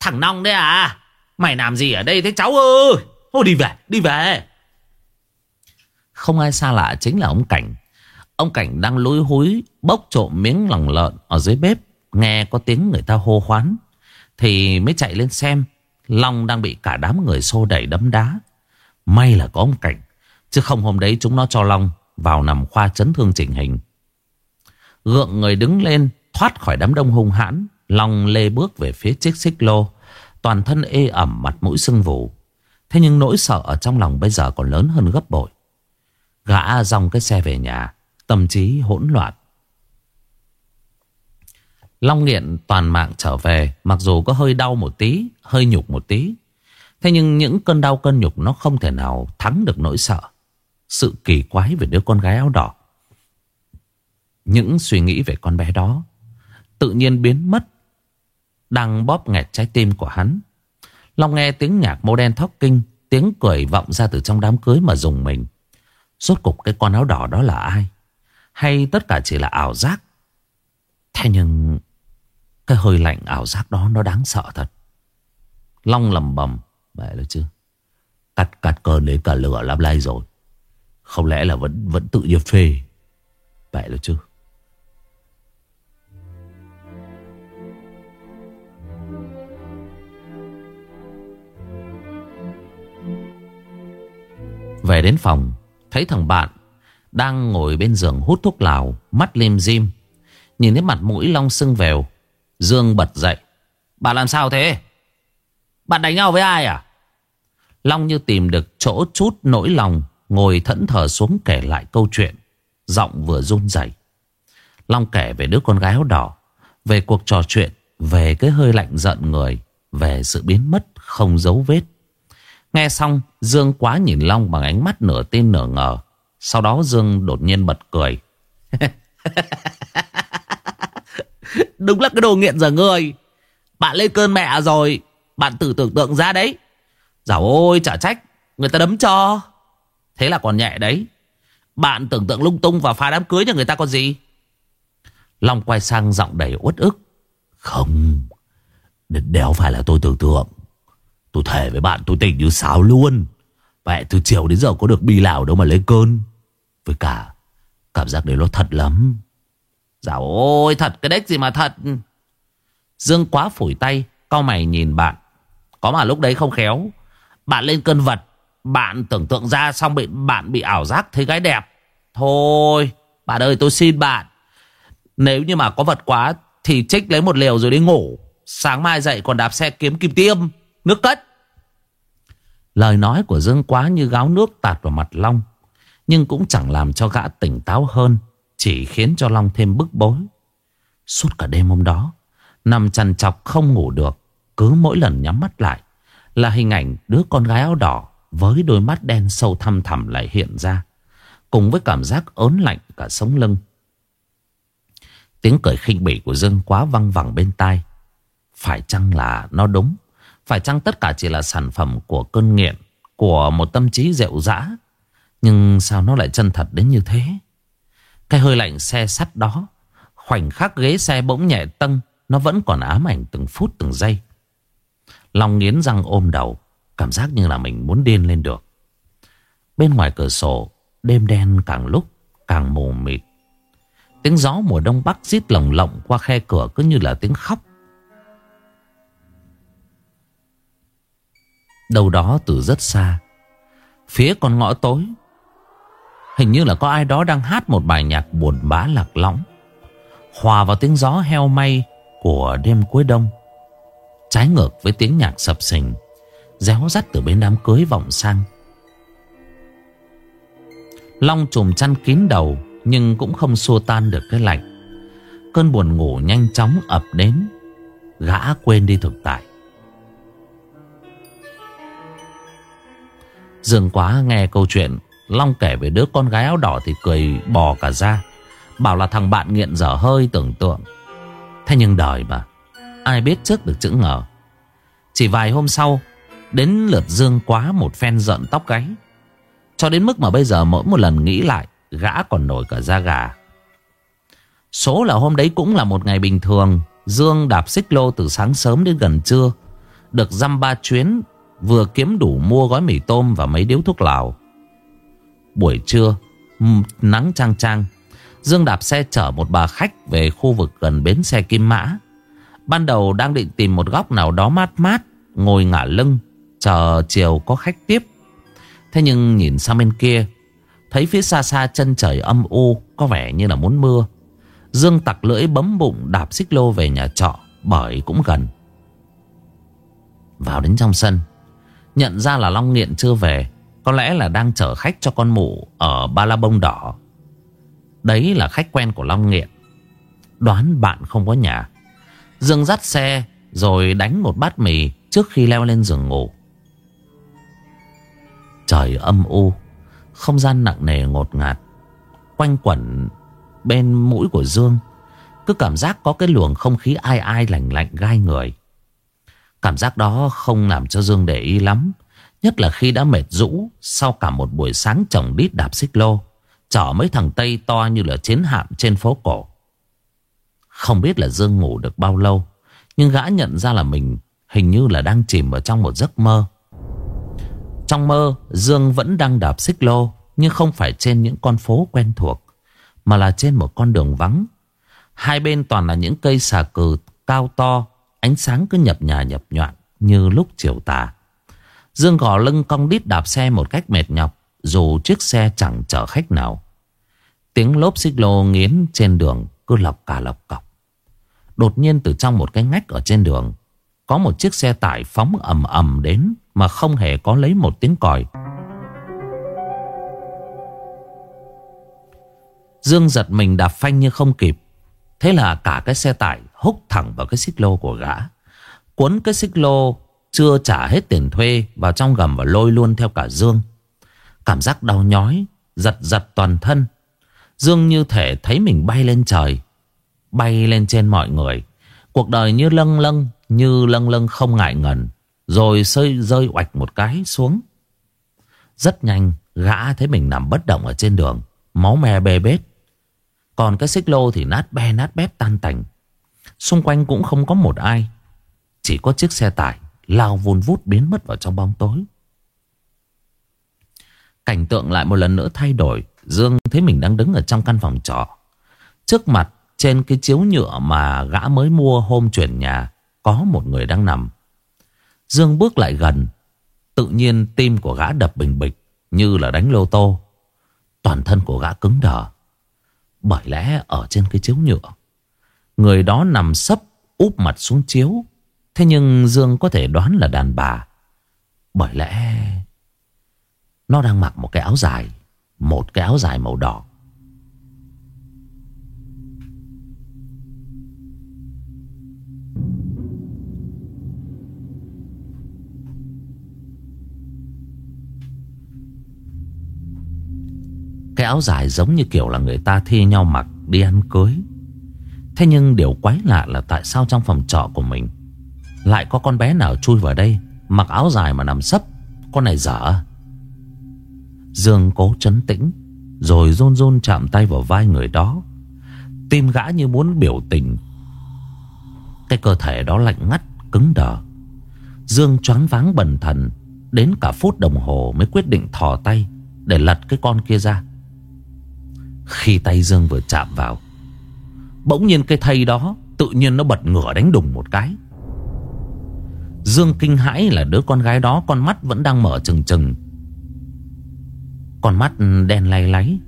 Thằng Nong đấy à? Mày làm gì ở đây thế cháu ơi? Thôi đi về, đi về. Không ai xa lạ chính là ông Cảnh. Ông Cảnh đang lối húi bốc trộm miếng lòng lợn ở dưới bếp. Nghe có tiếng người ta hô hoán. Thì mới chạy lên xem. Long đang bị cả đám người xô đẩy đấm đá. May là có ông Cảnh Chứ không hôm đấy chúng nó cho Long Vào nằm khoa chấn thương chỉnh hình Gượng người đứng lên Thoát khỏi đám đông hung hãn Long lê bước về phía chiếc xích lô Toàn thân ê ẩm mặt mũi sưng vù Thế nhưng nỗi sợ ở trong lòng bây giờ còn lớn hơn gấp bội Gã dòng cái xe về nhà, Tâm trí hỗn loạn Long nghiện toàn mạng trở về, Mặc dù có hơi đau một tí, Hơi nhục một tí Thế nhưng những cơn đau cơn nhục nó không thể nào thắng được nỗi sợ. Sự kỳ quái về đứa con gái áo đỏ. Những suy nghĩ về con bé đó tự nhiên biến mất. Đang bóp nghẹt trái tim của hắn. Long nghe tiếng nhạc mô đen thóc kinh, tiếng cười vọng ra từ trong đám cưới mà dùng mình. Rốt cục cái con áo đỏ đó là ai? Hay tất cả chỉ là ảo giác? Thế nhưng cái hơi lạnh ảo giác đó nó đáng sợ thật. Long lầm bầm Mẹ nó chứ Cắt cắt cơn đến cả lửa làm lai rồi Không lẽ là vẫn vẫn tự nhiên phê Mẹ nó chứ Về đến phòng, Thấy thằng bạn Đang ngồi bên giường hút thuốc lào, Mắt lim dim, Nhìn thấy mặt mũi long sưng vèo. Dương bật dậy. Bà làm sao thế? Bạn đánh nhau với ai à? Long như tìm được chỗ chút nỗi lòng, Ngồi thẫn thờ xuống kể lại câu chuyện. Giọng vừa run rẩy. Long kể về đứa con gái áo đỏ, Về cuộc trò chuyện, Về cái hơi lạnh giận người, Về sự biến mất không dấu vết. Nghe xong, Dương quá nhìn Long bằng ánh mắt nửa tin nửa ngờ. Sau đó Dương đột nhiên bật cười. Đúng là cái đồ nghiện giờ người. Bạn lên cơn mẹ rồi. Bạn tự tưởng tượng ra đấy. Dạo ôi, chả trách. Người ta đấm cho. Thế là còn nhẹ đấy. Bạn tưởng tượng lung tung và phá đám cưới nhà người ta có gì? Long quay sang giọng đầy uất ức. Không. Đéo phải là tôi tưởng tượng. Tôi thề với bạn tôi tỉnh như sáo luôn. Mẹ từ chiều đến giờ có được bi lào đâu mà lấy cơn. Với cả, Cảm giác đấy nó thật lắm. Dạo ôi, thật, cái đếch gì mà thật. Dương quá phủi tay Cao mày nhìn bạn. Có mà lúc đấy không khéo. Bạn lên cơn vật, Bạn tưởng tượng ra xong bị, bạn bị ảo giác thấy gái đẹp. Thôi, Bạn ơi, tôi xin bạn. Nếu như mà có vật quá, Thì trích lấy một liều rồi đi ngủ. Sáng mai dậy còn đạp xe kiếm kim tiêm. Nước cất. Lời nói của Dương quá như gáo nước tạt vào mặt Long, Nhưng cũng chẳng làm cho gã tỉnh táo hơn, Chỉ khiến cho Long thêm bức bối. Suốt cả đêm hôm đó, Nằm chằn chọc không ngủ được, Cứ mỗi lần nhắm mắt lại Là hình ảnh đứa con gái áo đỏ Với đôi mắt đen sâu thăm thẳm lại hiện ra, Cùng với cảm giác ớn lạnh cả sống lưng. Tiếng cười khinh bỉ của Dương quá văng vẳng bên tai. Phải chăng là nó đúng? Phải chăng tất cả chỉ là sản phẩm của cơn nghiện, Của một tâm trí dẹo dã Nhưng sao nó lại chân thật đến như thế? Cái hơi lạnh xe sắt đó, Khoảnh khắc ghế xe bỗng nhẹ tâng, Nó vẫn còn ám ảnh từng phút từng giây. Lòng nghiến răng ôm đầu, Cảm giác như là mình muốn điên lên được. Bên ngoài cửa sổ, Đêm đen càng lúc càng mù mịt. Tiếng gió mùa đông bắc rít lồng lộng qua khe cửa cứ như là tiếng khóc. Đâu đó từ rất xa, phía con ngõ tối, hình như là có ai đó đang hát một bài nhạc buồn bã lạc lõng, hòa vào tiếng gió heo may của đêm cuối đông. Trái ngược với tiếng nhạc sập sình, réo rắt từ bên đám cưới vọng sang. Long trùm chăn kín đầu nhưng cũng không xua tan được cái lạnh. Cơn buồn ngủ nhanh chóng ập đến Gã quên đi thực tại. Dương quá nghe câu chuyện, Long kể về đứa con gái áo đỏ thì cười bò cả ra, Bảo là thằng bạn nghiện dở hơi tưởng tượng. Thế nhưng đời mà, Ai biết trước được chữ ngờ. Chỉ vài hôm sau, Đến lượt Dương quá một phen giận tóc gáy. Cho đến mức mà bây giờ mỗi một lần nghĩ lại, Gã còn nổi cả da gà. Số là hôm đấy cũng là một ngày bình thường, Dương đạp xích lô từ sáng sớm đến gần trưa, Được dăm ba chuyến Vừa kiếm đủ mua gói mì tôm và mấy điếu thuốc lào. Buổi trưa Nắng trang trang Dương đạp xe chở một bà khách Về khu vực gần bến xe Kim Mã. Ban đầu đang định tìm một góc nào đó mát mát, Ngồi ngả lưng, Chờ chiều có khách tiếp. Thế nhưng nhìn sang bên kia, Thấy phía xa xa chân trời âm u, Có vẻ như là muốn mưa. Dương tặc lưỡi bấm bụng đạp xích lô về nhà trọ, Bởi cũng gần. Vào đến trong sân Nhận ra là Long Nghiện chưa về, Có lẽ là đang chở khách cho con mụ Ở Ba La Bông Đỏ. Đấy là khách quen của Long Nghiện Đoán bạn không có nhà. Dương dắt xe Rồi đánh một bát mì Trước khi leo lên giường ngủ. Trời âm u, không gian nặng nề ngột ngạt. Quanh quẩn bên mũi của Dương, Cứ cảm giác có cái luồng không khí ai ai lạnh lạnh gai người. Cảm giác đó không làm cho Dương để ý lắm. Nhất là khi đã mệt rũ Sau cả một buổi sáng chồng đít đạp xích lô. Chở mấy thằng Tây to như là chiến hạm trên phố cổ. Không biết là Dương ngủ được bao lâu, Nhưng gã nhận ra là mình Hình như là đang chìm ở trong một giấc mơ. Trong mơ, Dương vẫn đang đạp xích lô, Nhưng không phải trên những con phố quen thuộc, Mà là trên một con đường vắng. Hai bên toàn là những cây xà cừ cao to Ánh sáng cứ nhập nhà nhập nhọn Như lúc chiều tà. Dương gò lưng cong đít đạp xe một cách mệt nhọc, Dù chiếc xe chẳng chở khách nào. Tiếng lốp xích lô nghiến trên đường Cứ lọc cả lọc cọc. Đột nhiên từ trong một cái ngách ở trên đường, Có một chiếc xe tải phóng ầm ầm đến mà không hề có lấy một tiếng còi. Dương giật mình đạp phanh như không kịp. Thế là cả cái xe tải húc thẳng vào cái xích lô của gã. Cuốn cái xích lô chưa trả hết tiền thuê vào trong gầm và lôi luôn theo cả Dương. Cảm giác đau nhói Giật giật toàn thân. Dương như thể thấy mình bay lên trời Bay lên trên mọi người. Cuộc đời như lâng lâng Như lâng lâng không ngại ngần rồi rơi, rơi oạch một cái xuống. Rất nhanh Gã thấy mình nằm bất động ở trên đường Máu me bê bết. Còn cái xích lô thì nát be nát bét tan tành. Xung quanh cũng không có một ai. Chỉ có chiếc xe tải Lao vun vút biến mất vào trong bóng tối. Cảnh tượng lại một lần nữa thay đổi. Dương thấy mình đang đứng ở trong căn phòng trọ. Trước mặt, trên cái chiếu nhựa mà gã mới mua hôm chuyển nhà, Có một người đang nằm. Dương bước lại gần. Tự nhiên tim của gã đập bình bịch, Như là đánh lô tô. Toàn thân của gã cứng đờ. Bởi lẽ ở trên cái chiếu nhựa Người đó nằm sấp, úp mặt xuống chiếu. Thế nhưng Dương có thể đoán là đàn bà. Bởi lẽ, Nó đang mặc một cái áo dài, Một cái áo dài màu đỏ. Cái áo dài giống như kiểu là người ta thi nhau mặc đi ăn cưới. Thế nhưng điều quái lạ là tại sao trong phòng trọ của mình Lại có con bé nào chui vào đây, Mặc áo dài mà nằm sấp? Con này dở à? Dương cố chấn tĩnh, Rồi rôn rôn chạm tay vào vai người đó. Tim gã như muốn biểu tình. Cái cơ thể đó lạnh ngắt, Cứng đờ. Dương choáng váng bần thần, Đến cả phút đồng hồ mới quyết định thò tay Để lật cái con kia ra. Khi tay Dương vừa chạm vào Bỗng nhiên cái thây đó Tự nhiên nó bật ngửa đánh đùng một cái. Dương kinh hãi là đứa con gái đó, Con mắt vẫn đang mở trừng trừng. Con mắt đen lay láy.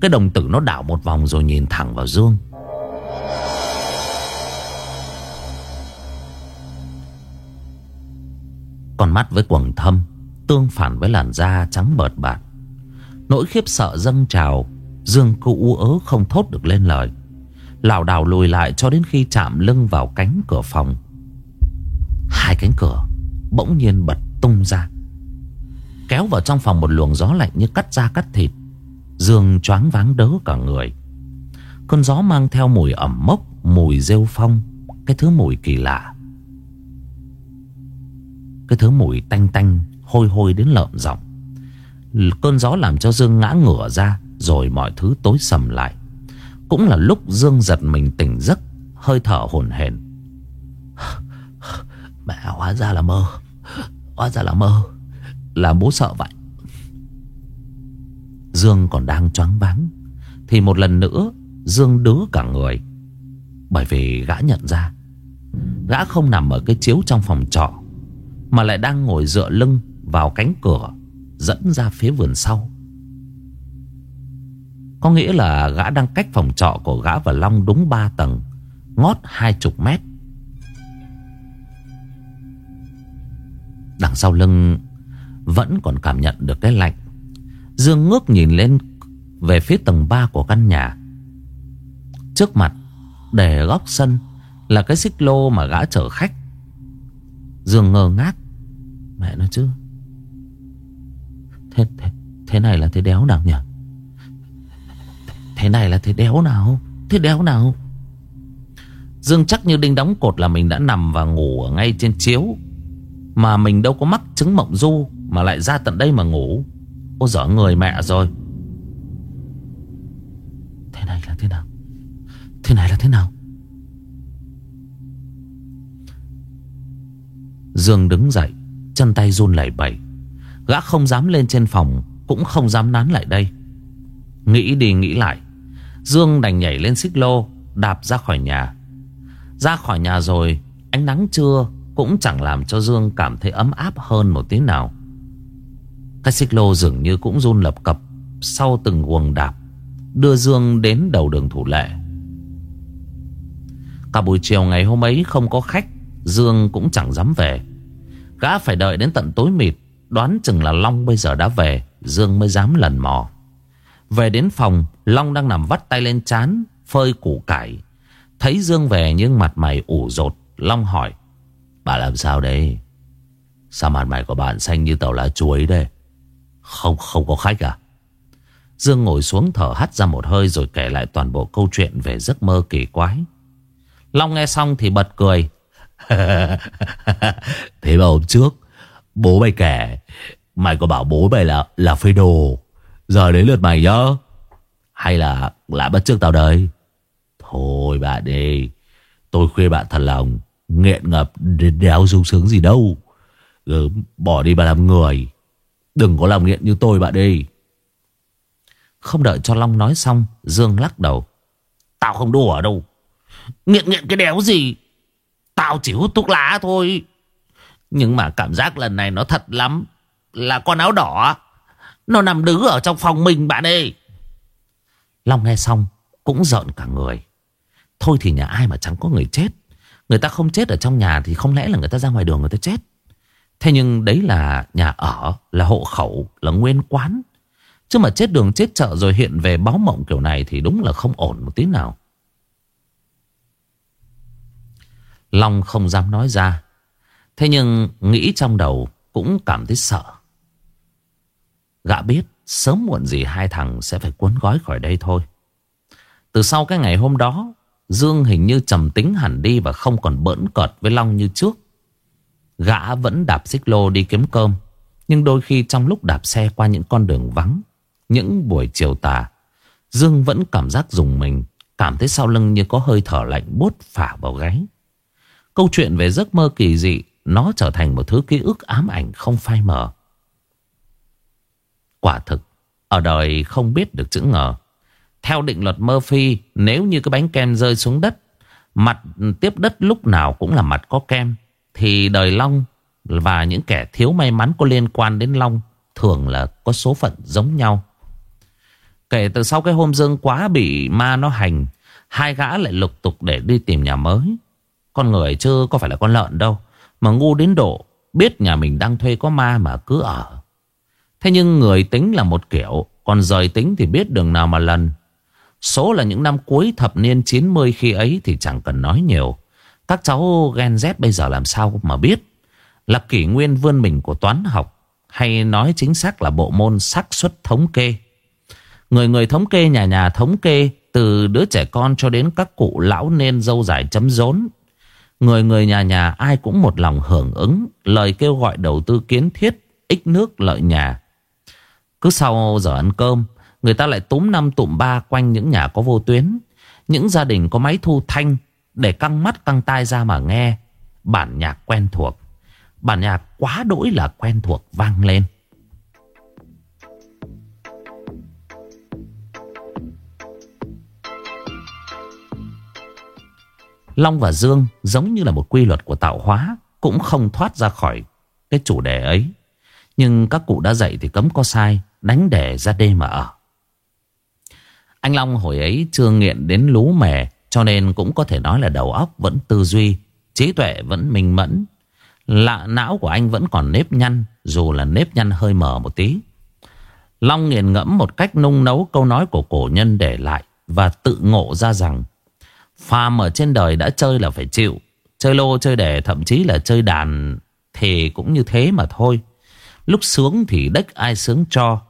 Cái đồng tử nó đảo một vòng Rồi nhìn thẳng vào Dương. Con mắt với quầng thâm, Tương phản với làn da trắng bợt bạt. Nỗi khiếp sợ dâng trào, Dương cứ u ớ không thốt được lên lời lảo đảo lùi lại cho đến khi chạm lưng vào cánh cửa phòng. Hai cánh cửa Bỗng nhiên bật tung ra. Kéo vào trong phòng một luồng gió lạnh như cắt da cắt thịt. Dương choáng váng đớ cả người. Cơn gió mang theo mùi ẩm mốc, Mùi rêu phong, Cái thứ mùi kỳ lạ. Cái thứ mùi tanh tanh, Hôi hôi đến lợm giọng. Cơn gió làm cho Dương ngã ngửa ra, Rồi mọi thứ tối sầm lại cũng là lúc Dương giật mình tỉnh giấc, Hơi thở hồn hển. Mẹ, hóa ra là mơ. Hóa ra là mơ. Là bố sợ vậy. Dương còn đang choáng váng. Thì một lần nữa, Dương đứa cả người. Bởi vì gã nhận ra, Gã không nằm ở cái chiếu trong phòng trọ, Mà lại đang ngồi dựa lưng Vào cánh cửa, Dẫn ra phía vườn sau có nghĩa là gã đang cách phòng trọ của gã và Long đúng 3 tầng Ngót hai chục mét. Đằng sau lưng Vẫn còn cảm nhận được cái lạnh. Dương ngước nhìn lên Về phía tầng 3 của căn nhà. Trước mặt Để góc sân Là cái xích lô mà gã chở khách. Dương ngơ ngác. Mẹ nói chứ. Thế, thế, thế này là thế đéo nào nhỉ? Thế này là thế đéo nào? Thế đéo nào? Dương chắc như đinh đóng cột là mình đã nằm và ngủ ở ngay trên chiếu. Mà mình đâu có mắc chứng mộng du Mà lại ra tận đây mà ngủ. Ô dở người mẹ rồi. Thế này là thế nào? Thế này là thế nào? Dương đứng dậy, Chân tay run lẩy bẩy. Gã không dám lên trên phòng, Cũng không dám nán lại đây. Nghĩ đi nghĩ lại Dương đành nhảy lên xích lô, Đạp ra khỏi nhà. Ra khỏi nhà rồi, Ánh nắng trưa cũng chẳng làm cho Dương cảm thấy ấm áp hơn một tí nào. Cái xích lô dường như cũng run lập cập Sau từng quần đạp, Đưa Dương đến đầu đường thủ lệ. Cả buổi chiều ngày hôm ấy không có khách, Dương cũng chẳng dám về. Gã phải đợi đến tận tối mịt, Đoán chừng là Long bây giờ đã về, Dương mới dám lần mò về đến phòng, Long đang nằm vắt tay lên chán Phơi củ cải. Thấy Dương về nhưng mặt mày ủ rột, Long hỏi, Bà làm sao đây? Sao mặt mày của bạn xanh như tàu lá chuối đây? Không không có khách à? Dương ngồi xuống thở hắt ra một hơi Rồi kể lại toàn bộ câu chuyện Về giấc mơ kỳ quái. Long nghe xong thì bật cười. Thế mà hôm trước, Bố mày kể, Mày có bảo bố mày là là phê đồ. Giờ đến lượt mày nhá. Hay là lại bắt trước tao đây? Thôi bạn đi. Tôi khuyên bạn thật lòng Nghiện ngập đéo sung sướng gì đâu. Ừ, Bỏ đi mà làm người. Đừng có làm nghiện như tôi bạn đi. Không đợi cho Long nói xong Dương lắc đầu. Tao không đùa đâu. Nghiện nghiện cái đéo gì? Tao chỉ hút thuốc lá thôi. Nhưng mà cảm giác lần này nó thật lắm. Là con áo đỏ nó nằm đứng ở trong phòng mình bạn ơi Long nghe xong Cũng giận cả người Thôi thì nhà ai mà chẳng có người chết Người ta không chết ở trong nhà Thì không lẽ là người ta ra ngoài đường người ta chết Thế nhưng đấy là nhà ở, là hộ khẩu, là nguyên quán. Chứ mà chết đường chết chợ rồi hiện về báo mộng kiểu này thì đúng là không ổn một tí nào. Long không dám nói ra. Thế nhưng nghĩ trong đầu cũng cảm thấy sợ. Gã biết sớm muộn gì hai thằng sẽ phải cuốn gói khỏi đây thôi. Từ sau cái ngày hôm đó, Dương hình như trầm tính hẳn đi và không còn bỡn cợt với Long như trước. Gã vẫn đạp xích lô đi kiếm cơm, nhưng đôi khi trong lúc đạp xe qua những con đường vắng, những buổi chiều tà, Dương vẫn cảm giác dùng mình, cảm thấy sau lưng như có hơi thở lạnh buốt phả vào gáy. Câu chuyện về giấc mơ kỳ dị, nó trở thành một thứ ký ức ám ảnh không phai mờ. Quả thực, ở đời không biết được chữ ngờ. Theo định luật Murphy, nếu như cái bánh kem rơi xuống đất, mặt tiếp đất lúc nào cũng là mặt có kem, thì đời Long và những kẻ thiếu may mắn có liên quan đến Long thường là có số phận giống nhau. Kể từ sau cái hôm Dương quá bị ma nó hành, hai gã lại lục tục để đi tìm nhà mới. Con người chứ có phải là con lợn đâu, mà ngu đến độ biết nhà mình đang thuê có ma mà cứ ở. Thế nhưng người tính là một kiểu, còn rời tính thì biết đường nào mà lần. Số là những năm cuối thập niên 90 khi ấy thì chẳng cần nói nhiều. Các cháu Gen Z bây giờ làm sao mà biết là kỷ nguyên vươn mình của toán học hay nói chính xác là bộ môn xác suất thống kê. Người người thống kê nhà nhà thống kê từ đứa trẻ con cho đến các cụ lão nên dâu dài chấm rốn. Người người nhà nhà ai cũng một lòng hưởng ứng lời kêu gọi đầu tư kiến thiết, ích nước lợi nhà. Cứ sau giờ ăn cơm, người ta lại túm năm tụm ba quanh những nhà có vô tuyến. Những gia đình có máy thu thanh để căng mắt căng tai ra mà nghe. Bản nhạc quen thuộc. Bản nhạc quá đỗi là quen thuộc vang lên. Long và Dương giống như là một quy luật của tạo hóa Cũng không thoát ra khỏi cái chủ đề ấy Nhưng các cụ đã dạy thì cấm có sai Đánh để ra đây mà ở. Anh Long hồi ấy chưa nghiện đến lú mè, Cho nên cũng có thể nói là đầu óc vẫn tư duy, Trí tuệ vẫn minh mẫn. Lạ não của anh vẫn còn nếp nhăn, Dù là nếp nhăn hơi mờ một tí. Long nghiền ngẫm một cách nung nấu câu nói của cổ nhân để lại Và tự ngộ ra rằng, Phàm ở trên đời đã chơi là phải chịu, Chơi lô chơi đề thậm chí là chơi đàn Thì cũng như thế mà thôi. Lúc sướng thì đếch ai sướng cho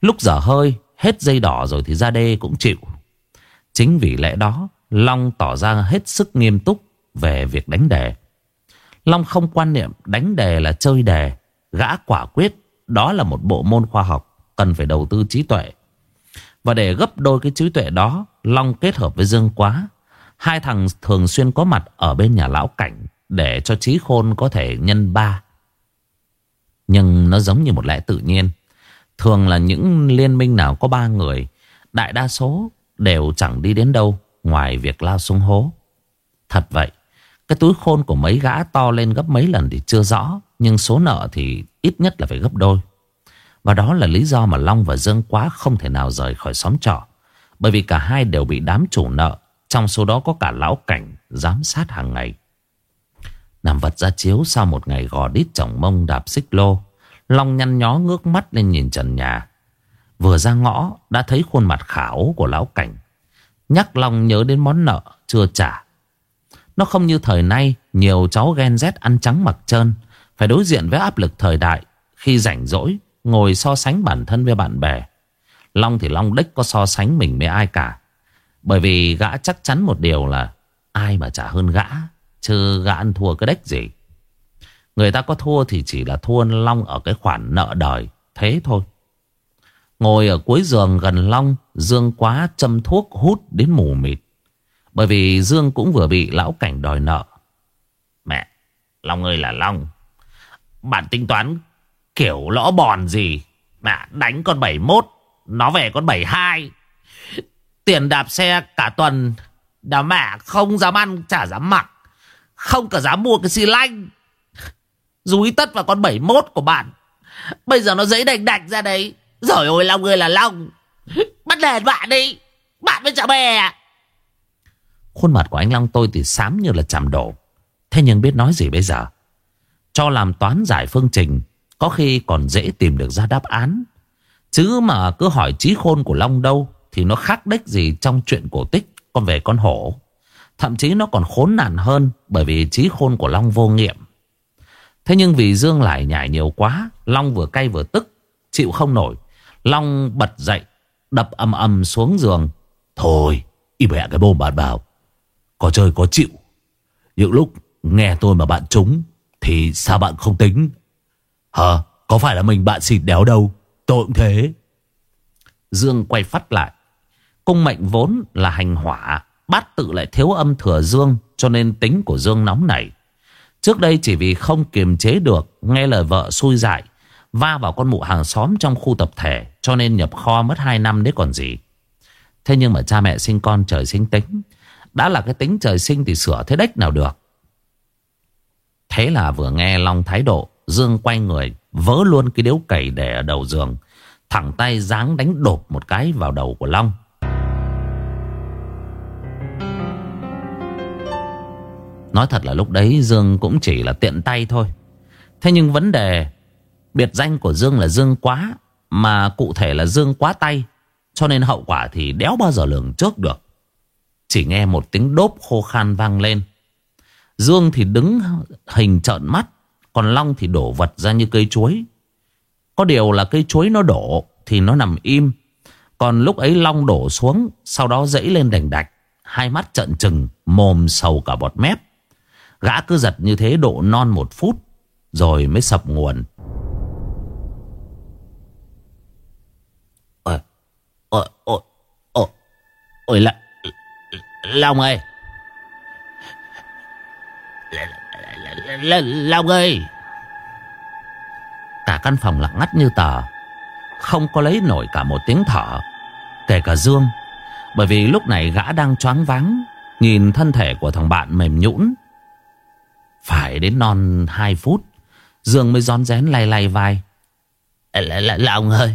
Lúc dở hơi, Hết dây đỏ rồi thì ra đê cũng chịu. Chính vì lẽ đó, Long tỏ ra hết sức nghiêm túc Về việc đánh đề. Long không quan niệm đánh đề là chơi đề. Gã quả quyết, Đó là một bộ môn khoa học, Cần phải đầu tư trí tuệ. Và để gấp đôi cái trí tuệ đó, Long kết hợp với Dương Quá. Hai thằng thường xuyên có mặt ở bên nhà lão cảnh để cho trí khôn có thể nhân ba. Nhưng nó giống như một lẽ tự nhiên. Thường là những liên minh nào có ba người, đại đa số đều chẳng đi đến đâu ngoài việc lao xuống hố. Thật vậy, cái túi khôn của mấy gã to lên gấp mấy lần thì chưa rõ, nhưng số nợ thì ít nhất là phải gấp đôi. Và đó là lý do mà Long và Dương quá không thể nào rời khỏi xóm trọ. Bởi vì cả hai đều bị đám chủ nợ trong số đó có cả lão cảnh giám sát hàng ngày. Nằm vật ra chiếu sau một ngày gò đít chồng mông đạp xích lô. Long nhăn nhó ngước mắt lên nhìn trần nhà. Vừa ra ngõ, đã thấy khuôn mặt khảo của lão cảnh. Nhắc Long nhớ đến món nợ, chưa trả. Nó không như thời nay, nhiều cháu ghen rét ăn trắng mặc trơn. Phải đối diện với áp lực thời đại. Khi rảnh rỗi, ngồi so sánh bản thân với bạn bè. Long thì Long đích có so sánh mình với ai cả. Bởi vì gã chắc chắn một điều là, ai mà trả hơn gã. Chứ gã ăn thua cái đếch gì. Người ta có thua thì chỉ là thua Long ở cái khoản nợ đời. Thế thôi. Ngồi ở cuối giường gần Long, Dương quá châm thuốc hút đến mù mịt. Bởi vì Dương cũng vừa bị lão cảnh đòi nợ. Mẹ, Long ơi là Long. Bạn tính toán kiểu lõ bòn gì. Mẹ đánh con 71, nó về con 72. Tiền đạp xe cả tuần Đã mẹ không dám ăn chả dám mặc Không cả dám mua cái xi lanh Dúi tất vào con 71 của bạn. Bây giờ nó giấy đành đạch ra đấy. Rồi ôi, Long ơi là Long. Bắt đền bạn đi. Bạn với chả bè Khuôn mặt của anh Long tôi thì xám như là chạm đổ. Thế nhưng biết nói gì bây giờ? Cho làm toán giải phương trình, Có khi còn dễ tìm được ra đáp án. Chứ mà cứ hỏi trí khôn của Long đâu, Thì nó khác đích gì trong chuyện cổ tích Con về con hổ. Thậm chí nó còn khốn nạn hơn Bởi vì trí khôn của Long vô nghiệm. Thế nhưng vì Dương lại nhảy nhiều quá, Long vừa cay vừa tức, Chịu không nổi. Long bật dậy, Đập ầm ầm xuống giường. Thôi im mẹ cái bồn bạn bảo Có chơi có chịu. Những lúc nghe tôi mà bạn trúng, Thì sao bạn không tính? Hả? Có phải là mình bạn xịt đéo đâu? Tôi cũng thế. Dương quay phát lại. Cung mệnh vốn là hành hỏa, Bát tự lại thiếu âm thừa Dương, Cho nên tính của Dương nóng nảy. Trước đây chỉ vì không kiềm chế được, Nghe lời vợ xui dại, Va vào con mụ hàng xóm trong khu tập thể, Cho nên nhập kho mất 2 năm đấy còn gì. Thế nhưng mà cha mẹ sinh con trời sinh tính. Đã là cái tính trời sinh thì sửa thế đếch nào được. Thế là vừa nghe Long thái độ, Dương quay người, Vớ luôn cái điếu cày để ở đầu giường, Thẳng tay giáng đánh đột một cái vào đầu của Long. Nói thật là lúc đấy Dương cũng chỉ là tiện tay thôi. Thế nhưng vấn đề Biệt danh của Dương là Dương quá, Mà cụ thể là Dương quá tay, Cho nên hậu quả thì đéo bao giờ lường trước được. Chỉ nghe một tiếng đốp khô khan vang lên. Dương thì đứng hình trợn mắt, Còn Long thì đổ vật ra như cây chuối. Có điều là cây chuối nó đổ Thì nó nằm im. Còn lúc ấy Long đổ xuống, Sau đó dẫy lên đành đạch, Hai mắt trợn trừng, Mồm sầu cả bọt mép. Gã cứ giật như thế độ non một phút Rồi mới sập nguồn. Ôi Ôi Ôi Ôi Ôi là Long ơi. Long ơi. Cả căn phòng lặng ngắt như tờ Không có lấy nổi cả một tiếng thở Kể cả Dương. Bởi vì lúc này gã đang choáng váng Nhìn thân thể của thằng bạn mềm nhũn phải đến non 2 phút Dương mới rón rén lay lay vai. Ông ơi.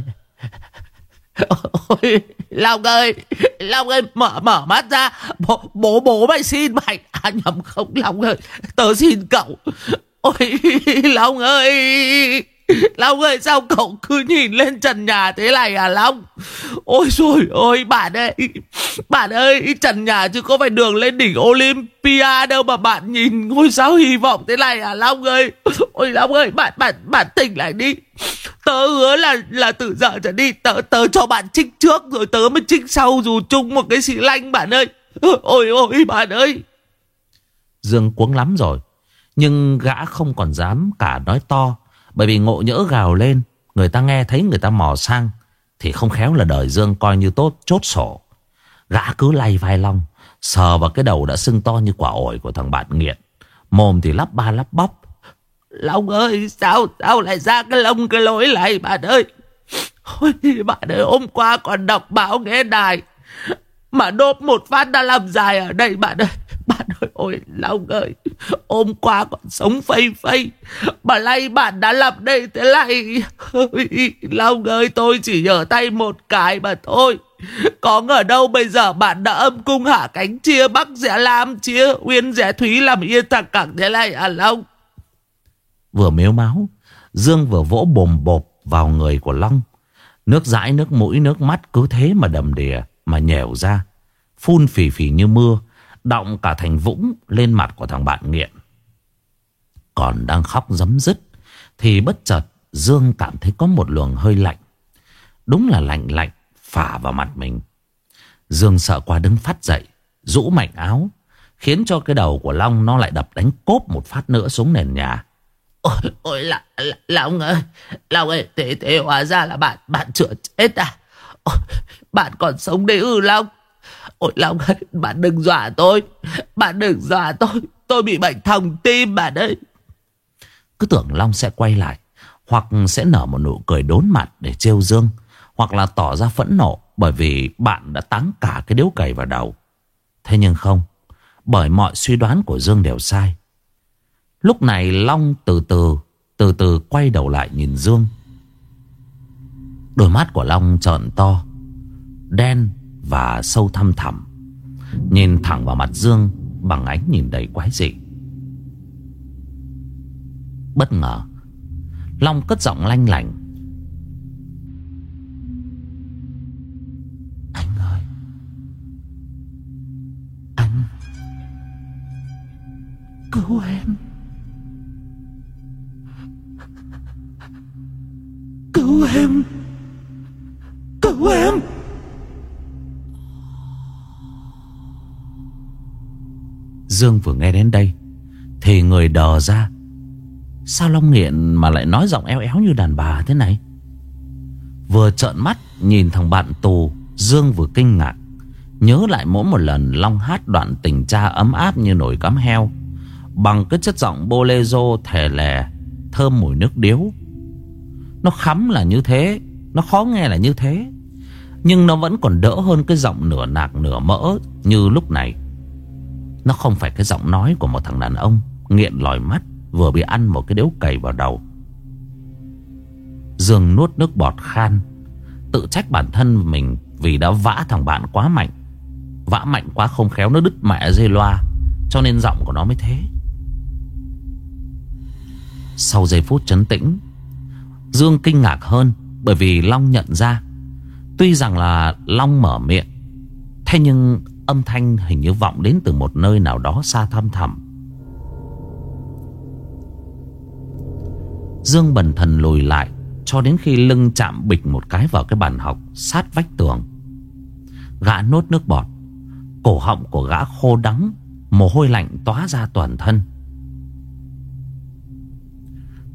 Ôi, Long ơi Long ơi mở mở mắt ra. Bố bố, bố mày xin mày. À nhầm không Long ơi Tớ xin cậu. Ôi Long ơi. Long ơi, sao cậu cứ nhìn lên trần nhà thế này à Long? Ôi rồi ôi, bạn ơi Bạn ơi, trần nhà chứ có phải đường lên đỉnh Olympia đâu mà bạn nhìn ngôi sao hy vọng thế này à Long ơi. Ôi Long ơi, bạn bạn bạn tỉnh lại đi. Tớ hứa là là từ giờ trở đi Tớ tớ cho bạn trích trước rồi tớ mới trích sau dù chung một cái xì lanh, bạn ơi. Ôi ôi, bạn ơi. Dương cuống lắm rồi, Nhưng gã không còn dám cả nói to bởi vì ngộ nhỡ gào lên, Người ta nghe thấy người ta mò sang, Thì không khéo là đời Dương coi như tốt, chốt sổ. Gã cứ lay vai long, Sờ vào cái đầu đã sưng to như quả ổi của thằng bạn nghiện. Mồm thì lắp ba lắp bóc Long ơi, sao sao lại ra cái lông cái lối này, bạn ơi? Ôi, bạn ơi, hôm qua còn đọc báo nghe đài, Mà đốt một phát đã làm dài ở đây, bạn ơi. Bạn ơi ôi, Long ơi, Hôm qua còn sống phây phây. Bà lay bạn đã lập đây, thế này Long ơi, tôi chỉ nhờ tay một cái mà thôi. Có ngờ đâu bây giờ bạn đã âm cung hạ cánh chia, Bắc rẽ Lam chia, Uyên rẽ Thúy làm yên thằng cẳng thế này à Long? Vừa mếu máu, Dương vừa vỗ bồm bộp vào người của Long. Nước dãi, nước mũi, nước mắt cứ thế mà đầm đìa, Mà nhèo ra. Phun phì phì như mưa Động cả thành vũng lên mặt của thằng bạn nghiện Còn đang khóc giấm dứt Thì bất chợt Dương cảm thấy có một luồng hơi lạnh. Đúng là lạnh lạnh Phả vào mặt mình. Dương sợ quá đứng phát dậy Rũ mạnh áo Khiến cho cái đầu của Long nó lại đập đánh cốp một phát nữa xuống nền nhà. Ôi, ôi là, là, Long ơi Long ơi thế thế hóa ra là bạn Bạn chưa chết à? Ôi, Bạn còn sống đấy ư Long? Ôi Long ơi, bạn đừng dọa tôi. Bạn đừng dọa tôi. Tôi bị bệnh thòng tim bà đây. Cứ tưởng Long sẽ quay lại. Hoặc sẽ nở một nụ cười đốn mặt để trêu Dương. Hoặc là tỏ ra phẫn nộ bởi vì bạn đã táng cả cái điếu cày vào đầu. Thế nhưng không. Bởi mọi suy đoán của Dương đều sai. Lúc này Long từ từ, từ từ quay đầu lại nhìn Dương. Đôi mắt của Long trợn to, đen và sâu thăm thẳm. Nhìn thẳng vào mặt Dương, Bằng ánh nhìn đầy quái dị. Bất ngờ, Long cất giọng lanh lành Anh ơi! Anh! Cứu em! Cứu em! Cứu em! Dương vừa nghe đến đây, Thì người đờ ra. Sao Long Nghiện mà lại nói giọng éo éo như đàn bà thế này? Vừa trợn mắt nhìn thằng bạn tù, Dương vừa kinh ngạc. Nhớ lại mỗi một lần Long hát đoạn tình cha ấm áp như nổi cắm heo, Bằng cái chất giọng bolero thè lè, Thơm mùi nước điếu. Nó khắm là như thế, Nó khó nghe là như thế, Nhưng nó vẫn còn đỡ hơn cái giọng nửa nạc nửa mỡ Như lúc này. Nó không phải cái giọng nói của một thằng đàn ông Nghiện lòi mắt, Vừa bị ăn một cái đếu cày vào đầu. Dương nuốt nước bọt khan, Tự trách bản thân mình Vì đã vã thằng bạn quá mạnh. Vã mạnh quá không khéo nó đứt mẹ dây loa, Cho nên giọng của nó mới thế. Sau giây phút chấn tĩnh, Dương kinh ngạc hơn Bởi vì Long nhận ra. Tuy rằng là Long mở miệng, Thế nhưng âm thanh hình như vọng đến từ một nơi nào đó xa thăm thẳm. Dương bần thần lùi lại, Cho đến khi lưng chạm bịch một cái vào cái bàn học, Sát vách tường. Gã nốt nước bọt. Cổ họng của gã khô đắng, Mồ hôi lạnh tóa ra toàn thân.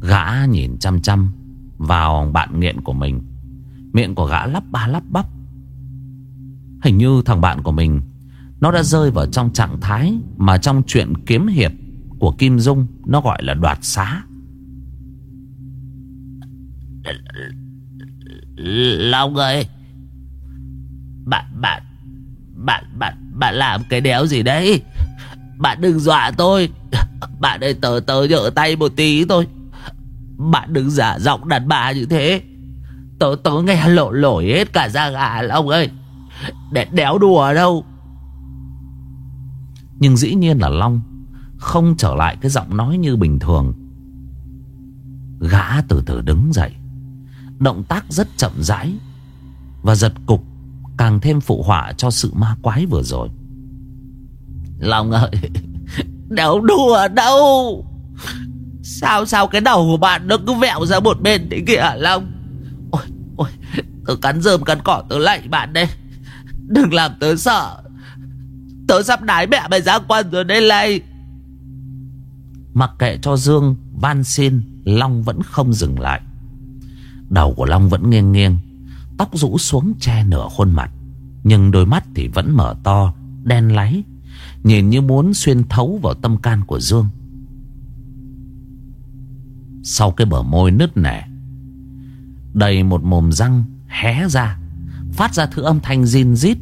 Gã nhìn chăm chăm Vào bạn nghiện của mình. Miệng của gã lắp ba lắp bắp. Hình như thằng bạn của mình nó đã rơi vào trong trạng thái Mà trong chuyện kiếm hiệp Của Kim Dung, Nó gọi là đoạt xá. Long ơi, Bạn bạn Bạn bạn bạn làm cái đéo gì đấy? Bạn đừng dọa tôi. Bạn ơi, tớ tớ nhỡ tay một tí thôi. Bạn đừng giả giọng đàn bà như thế. Tớ tớ nghe lộ lổi hết cả da gà, Long ơi. Để đéo đùa đâu. Nhưng dĩ nhiên là Long Không trở lại cái giọng nói như bình thường. Gã từ từ đứng dậy, Động tác rất chậm rãi Và giật cục Càng thêm phụ họa cho sự ma quái vừa rồi. Long ơi, đéo đùa đâu? Sao sao cái đầu của bạn nó cứ vẹo ra một bên thế kìa, Long? Ôi ôi, Tớ cắn rơm cắn cỏ tớ lạy bạn đây. Đừng làm tớ sợ. Tớ sắp đái mẹ mày ra quan rồi đây này. Mặc kệ cho Dương, van xin, Long vẫn không dừng lại. Đầu của Long vẫn nghiêng nghiêng, Tóc rũ xuống che nửa khuôn mặt, Nhưng đôi mắt thì vẫn mở to, Đen láy, Nhìn như muốn xuyên thấu vào tâm can của Dương. Sau cái bờ môi nứt nẻ, Đầy một mồm răng hé ra, Phát ra thứ âm thanh zin rít.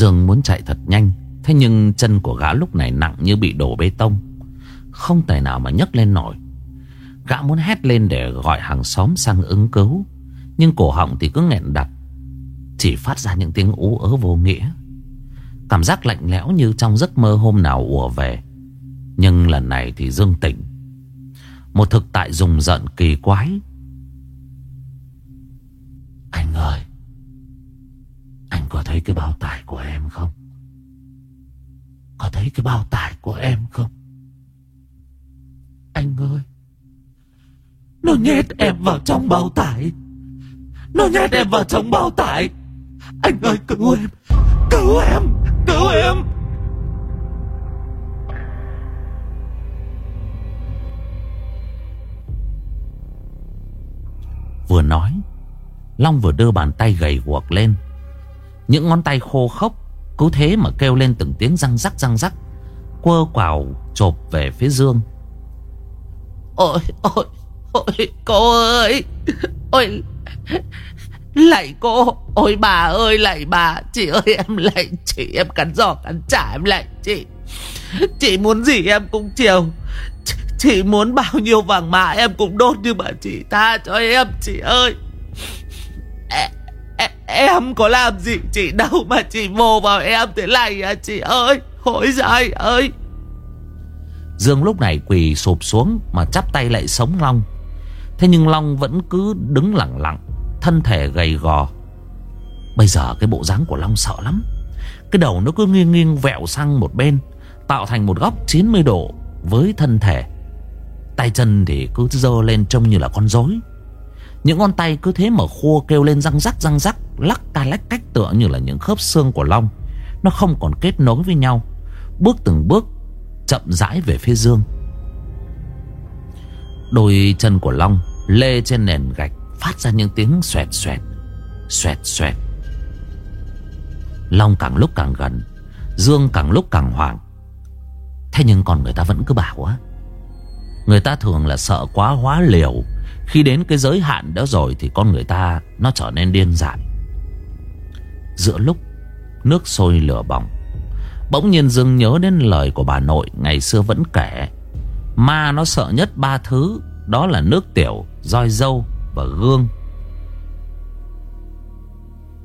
Dương muốn chạy thật nhanh, Thế nhưng chân của gã lúc này nặng như bị đổ bê tông. Không tài nào mà nhấc lên nổi. Gã muốn hét lên để gọi hàng xóm sang ứng cứu, Nhưng cổ họng thì cứ nghẹn đặc, Chỉ phát ra những tiếng ú ớ vô nghĩa. Cảm giác lạnh lẽo như trong giấc mơ hôm nào ùa về. Nhưng lần này thì Dương tỉnh. Một thực tại rùng rợn kỳ quái. Anh ơi! Có thấy cái bao tải của em không? Có thấy cái bao tải của em không? Anh ơi, Nó nhét em vào trong bao tải. Nó nhét em vào trong bao tải. Anh ơi, cứu em Cứu em Cứu em. Vừa nói, Long vừa đưa bàn tay gầy guộc lên. Những ngón tay khô khốc Cứ thế mà kêu lên từng tiếng răng rắc răng rắc Quơ quào chộp về phía Dương. Ôi ôi Ôi cô ơi! Ôi Lạy cô! Ôi bà ơi lạy bà! Chị ơi em lạy chị Em cắn giò cắn trả em lạy chị. Chị muốn gì em cũng chiều. Chị, chị muốn bao nhiêu vàng mã em cũng đốt Nhưng mà chị tha cho em chị ơi em, có làm gì? Chị đâu Mà chị vồ vào em thế này à chị ơi. Hối giời ơi. Dương lúc này quỳ sụp xuống Mà chắp tay lại sống Long. Thế nhưng Long vẫn cứ đứng lặng lặng Thân thể gầy gò. Bây giờ cái bộ dáng của Long sợ lắm. Cái đầu nó cứ nghiêng nghiêng vẹo sang một bên Tạo thành một góc 90 độ Với thân thể. Tay chân thì cứ dơ lên trông như là con rối. Những ngón tay cứ thế mà khua kêu lên răng rắc răng rắc, Lắc ca lách cách tựa như là những khớp xương của Long. Nó không còn kết nối với nhau. Bước từng bước, Chậm rãi về phía Dương. Đôi chân của Long Lê trên nền gạch, Phát ra những tiếng xoẹt xoẹt Xoẹt xoẹt. Long càng lúc càng gần, Dương càng lúc càng hoảng. Thế nhưng còn người ta vẫn cứ bảo á, Người ta thường là sợ quá hóa liều khi đến cái giới hạn đó rồi Thì con người ta nó trở nên điên dại. Giữa lúc Nước sôi lửa bỏng Bỗng nhiên Dương nhớ đến lời của bà nội Ngày xưa vẫn kể. Ma nó sợ nhất ba thứ Đó là nước tiểu, roi dâu và gương.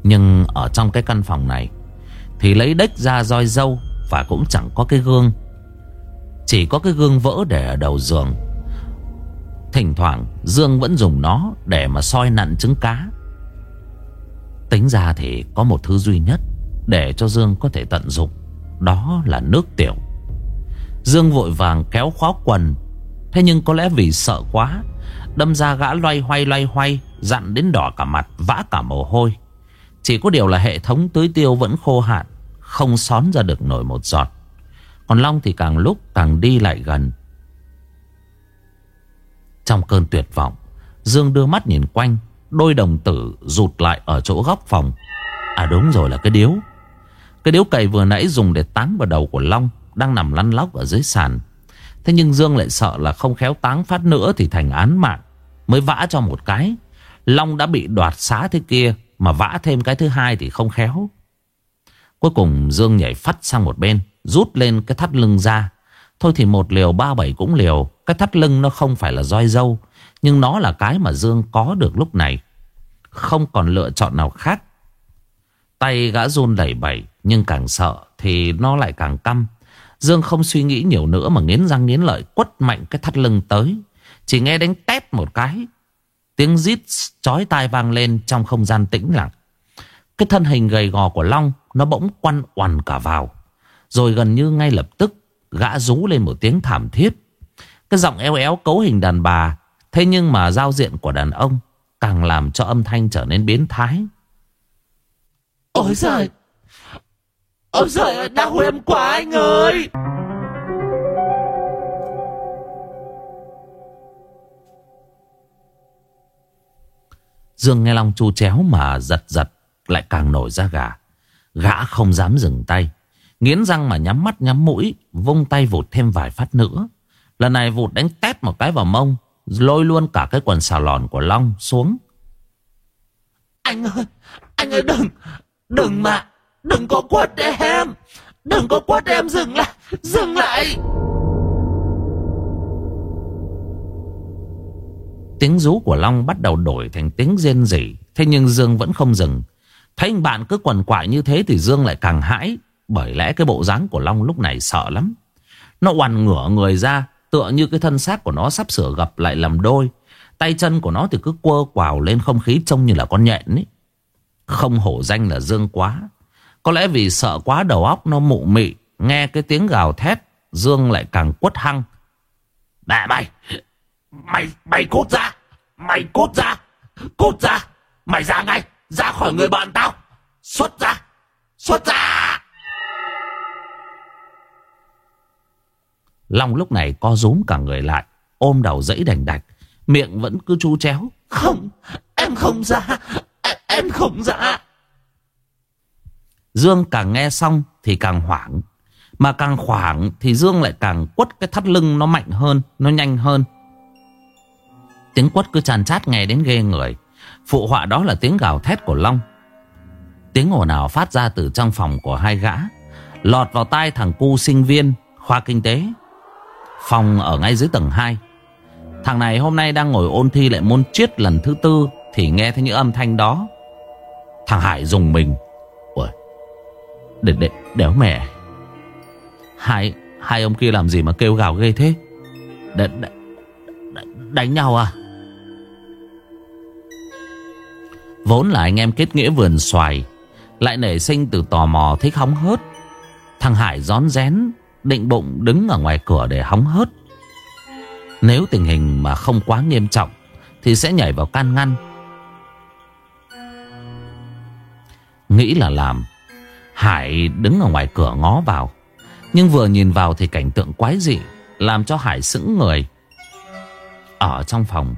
Nhưng ở trong cái căn phòng này Thì lấy đếch ra roi dâu Và cũng chẳng có cái gương. Chỉ có cái gương vỡ để ở đầu giường. Thỉnh thoảng Dương vẫn dùng nó Để mà soi nặn trứng cá. Tính ra thì có một thứ duy nhất Để cho Dương có thể tận dụng, Đó là nước tiểu. Dương vội vàng kéo khóa quần. Thế nhưng có lẽ vì sợ quá, Đâm ra gã loay hoay loay hoay, Dặn đến đỏ cả mặt, Vã cả mồ hôi. Chỉ có điều là hệ thống tưới tiêu vẫn khô hạn, Không xón ra được nổi một giọt. Còn Long thì càng lúc càng đi lại gần. Trong cơn tuyệt vọng, Dương đưa mắt nhìn quanh, Đôi đồng tử rụt lại ở chỗ góc phòng. À đúng rồi là cái điếu. Cái điếu cày vừa nãy dùng để táng vào đầu của Long, Đang nằm lăn lóc ở dưới sàn. Thế nhưng Dương lại sợ là không khéo táng phát nữa Thì thành án mạng, Mới vã cho một cái. Long đã bị đoạt xá thế kia, Mà vã thêm cái thứ hai thì không khéo. Cuối cùng Dương nhảy phát sang một bên, Rút lên cái thắt lưng ra Thôi thì một liều, ba bảy cũng liều. Cái thắt lưng nó không phải là roi dâu, Nhưng nó là cái mà Dương có được lúc này. Không còn lựa chọn nào khác. Tay gã run đẩy bẩy, Nhưng càng sợ thì nó lại càng căm. Dương không suy nghĩ nhiều nữa Mà nghiến răng nghiến lợi quất mạnh cái thắt lưng tới. Chỉ nghe đánh tép một cái. Tiếng rít chói tai vang lên Trong không gian tĩnh lặng. Cái thân hình gầy gò của Long Nó bỗng quăn oằn cả vào. Rồi gần như ngay lập tức Gã rú lên một tiếng thảm thiết. Cái giọng eo éo cấu hình đàn bà Thế nhưng mà giao diện của đàn ông Càng làm cho âm thanh trở nên biến thái. Ôi giời! Ôi giời ơi đau em quá anh ơi! Dương nghe Long chu chéo mà giật giật Lại càng nổi ra gà. Gã không dám dừng tay Nghiến răng mà nhắm mắt nhắm mũi Vung tay vụt thêm vài phát nữa. Lần này vụt đánh tét một cái vào mông Lôi luôn cả cái quần xà lòn của Long xuống. Anh ơi Anh ơi đừng Đừng mà Đừng có quất em Đừng có quất em dừng lại Dừng lại. Tiếng rú của Long bắt đầu đổi thành tiếng rên rỉ Thế nhưng Dương vẫn không dừng. Thấy anh bạn cứ quằn quại như thế Thì Dương lại càng hãi bởi lẽ cái bộ dáng của Long lúc này sợ lắm. Nó oằn ngửa người ra Tựa như cái thân xác của nó sắp sửa gặp lại làm đôi. Tay chân của nó thì cứ quơ quào lên không khí Trông như là con nhện ấy. Không hổ danh là Dương quá. Có lẽ vì sợ quá đầu óc nó mụ mị Nghe cái tiếng gào thét Dương lại càng quất hăng. Mẹ mày! Mày, mày cút ra! Mày cút ra! Cút ra! Mày ra ngay! Ra khỏi người bạn tao! Xuất ra! Xuất ra! Long lúc này co rúm cả người lại Ôm đầu dẫy đành đạch Miệng vẫn cứ chu chéo. Không Em không ra Em, em không ra. Dương càng nghe xong thì càng hoảng Mà càng hoảng thì Dương lại càng quất cái thắt lưng nó mạnh hơn Nó nhanh hơn. Tiếng quất cứ tràn chát nghe đến ghê người. Phụ họa đó là tiếng gào thét của Long. Tiếng ồn ào phát ra từ trong phòng của hai gã Lọt vào tai thằng cu sinh viên Khoa kinh tế Phòng ở ngay dưới tầng 2 Thằng này hôm nay đang ngồi ôn thi lại môn triết lần thứ tư Thì nghe thấy những âm thanh đó. Thằng Hải dùng mình. Ủa để, để, Đéo mẹ. Hai, hai ông kia làm gì mà kêu gào ghê thế? Đ, đ, đ, Đánh nhau à? Vốn là anh em kết nghĩa vườn xoài Lại nảy sinh từ tò mò thích hóng hớt. Thằng Hải rón rén Định bụng đứng ở ngoài cửa để hóng hớt. Nếu tình hình mà không quá nghiêm trọng, Thì sẽ nhảy vào can ngăn. Nghĩ là làm, Hải đứng ở ngoài cửa ngó vào. Nhưng vừa nhìn vào thì cảnh tượng quái dị, Làm cho Hải sững người. Ở trong phòng,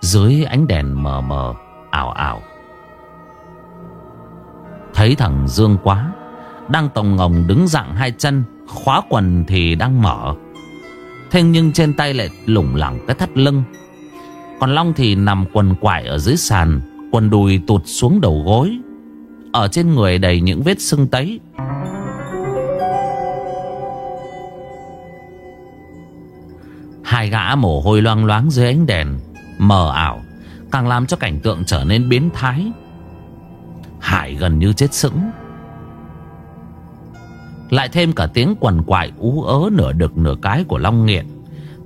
Dưới ánh đèn mờ mờ, ảo ảo. Thấy thằng Dương quá Đang tòng ngồng đứng dạng hai chân Khóa quần thì đang mở. Thế nhưng trên tay lại lủng lẳng cái thắt lưng. Còn Long thì nằm quần quại ở dưới sàn, Quần đùi tụt xuống đầu gối. Ở trên người đầy những vết sưng tấy. Hai gã mồ hôi loang loáng dưới ánh đèn, Mờ ảo, Càng làm cho cảnh tượng trở nên biến thái. Hải gần như chết sững. Lại thêm cả tiếng quần quại ú ớ nửa đực nửa cái của Long Nghiện.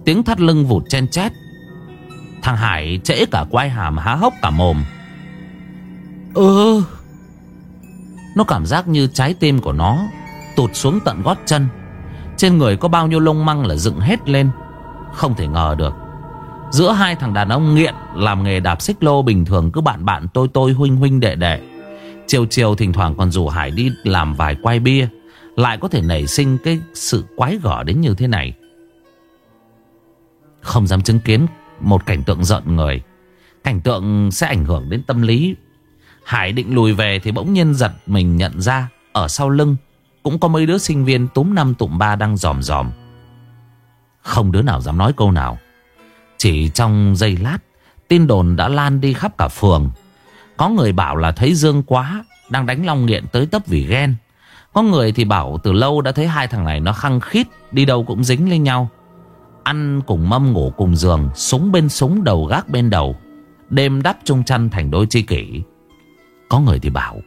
Tiếng thắt lưng vụt chen chét. Thằng Hải trễ cả quai hàm há hốc cả mồm. Ừ Nó cảm giác như trái tim của nó Tụt xuống tận gót chân. Trên người có bao nhiêu lông măng là dựng hết lên. Không thể ngờ được. Giữa hai thằng đàn ông nghiện Làm nghề đạp xích lô bình thường cứ bạn bạn tôi tôi huynh huynh đệ đệ. Chiều chiều thỉnh thoảng còn rủ Hải đi làm vài quay bia. Lại có thể nảy sinh cái sự quái gở đến như thế này. Không dám chứng kiến một cảnh tượng giận người. Cảnh tượng sẽ ảnh hưởng đến tâm lý. Hải định lùi về thì bỗng nhiên giật mình nhận ra Ở sau lưng Cũng có mấy đứa sinh viên túm năm tụm ba đang dòm dòm. Không đứa nào dám nói câu nào. Chỉ trong giây lát, Tin đồn đã lan đi khắp cả phường. Có người bảo là thấy Dương quá Đang đánh Long Nghiện tới tấp vì ghen. Có người thì bảo từ lâu đã thấy hai thằng này nó khăng khít Đi đâu cũng dính lên nhau. Ăn cùng mâm ngủ cùng giường Súng bên súng đầu gác bên đầu. Đêm đắp chung chăn thành đôi chi kỷ. Có người thì bảo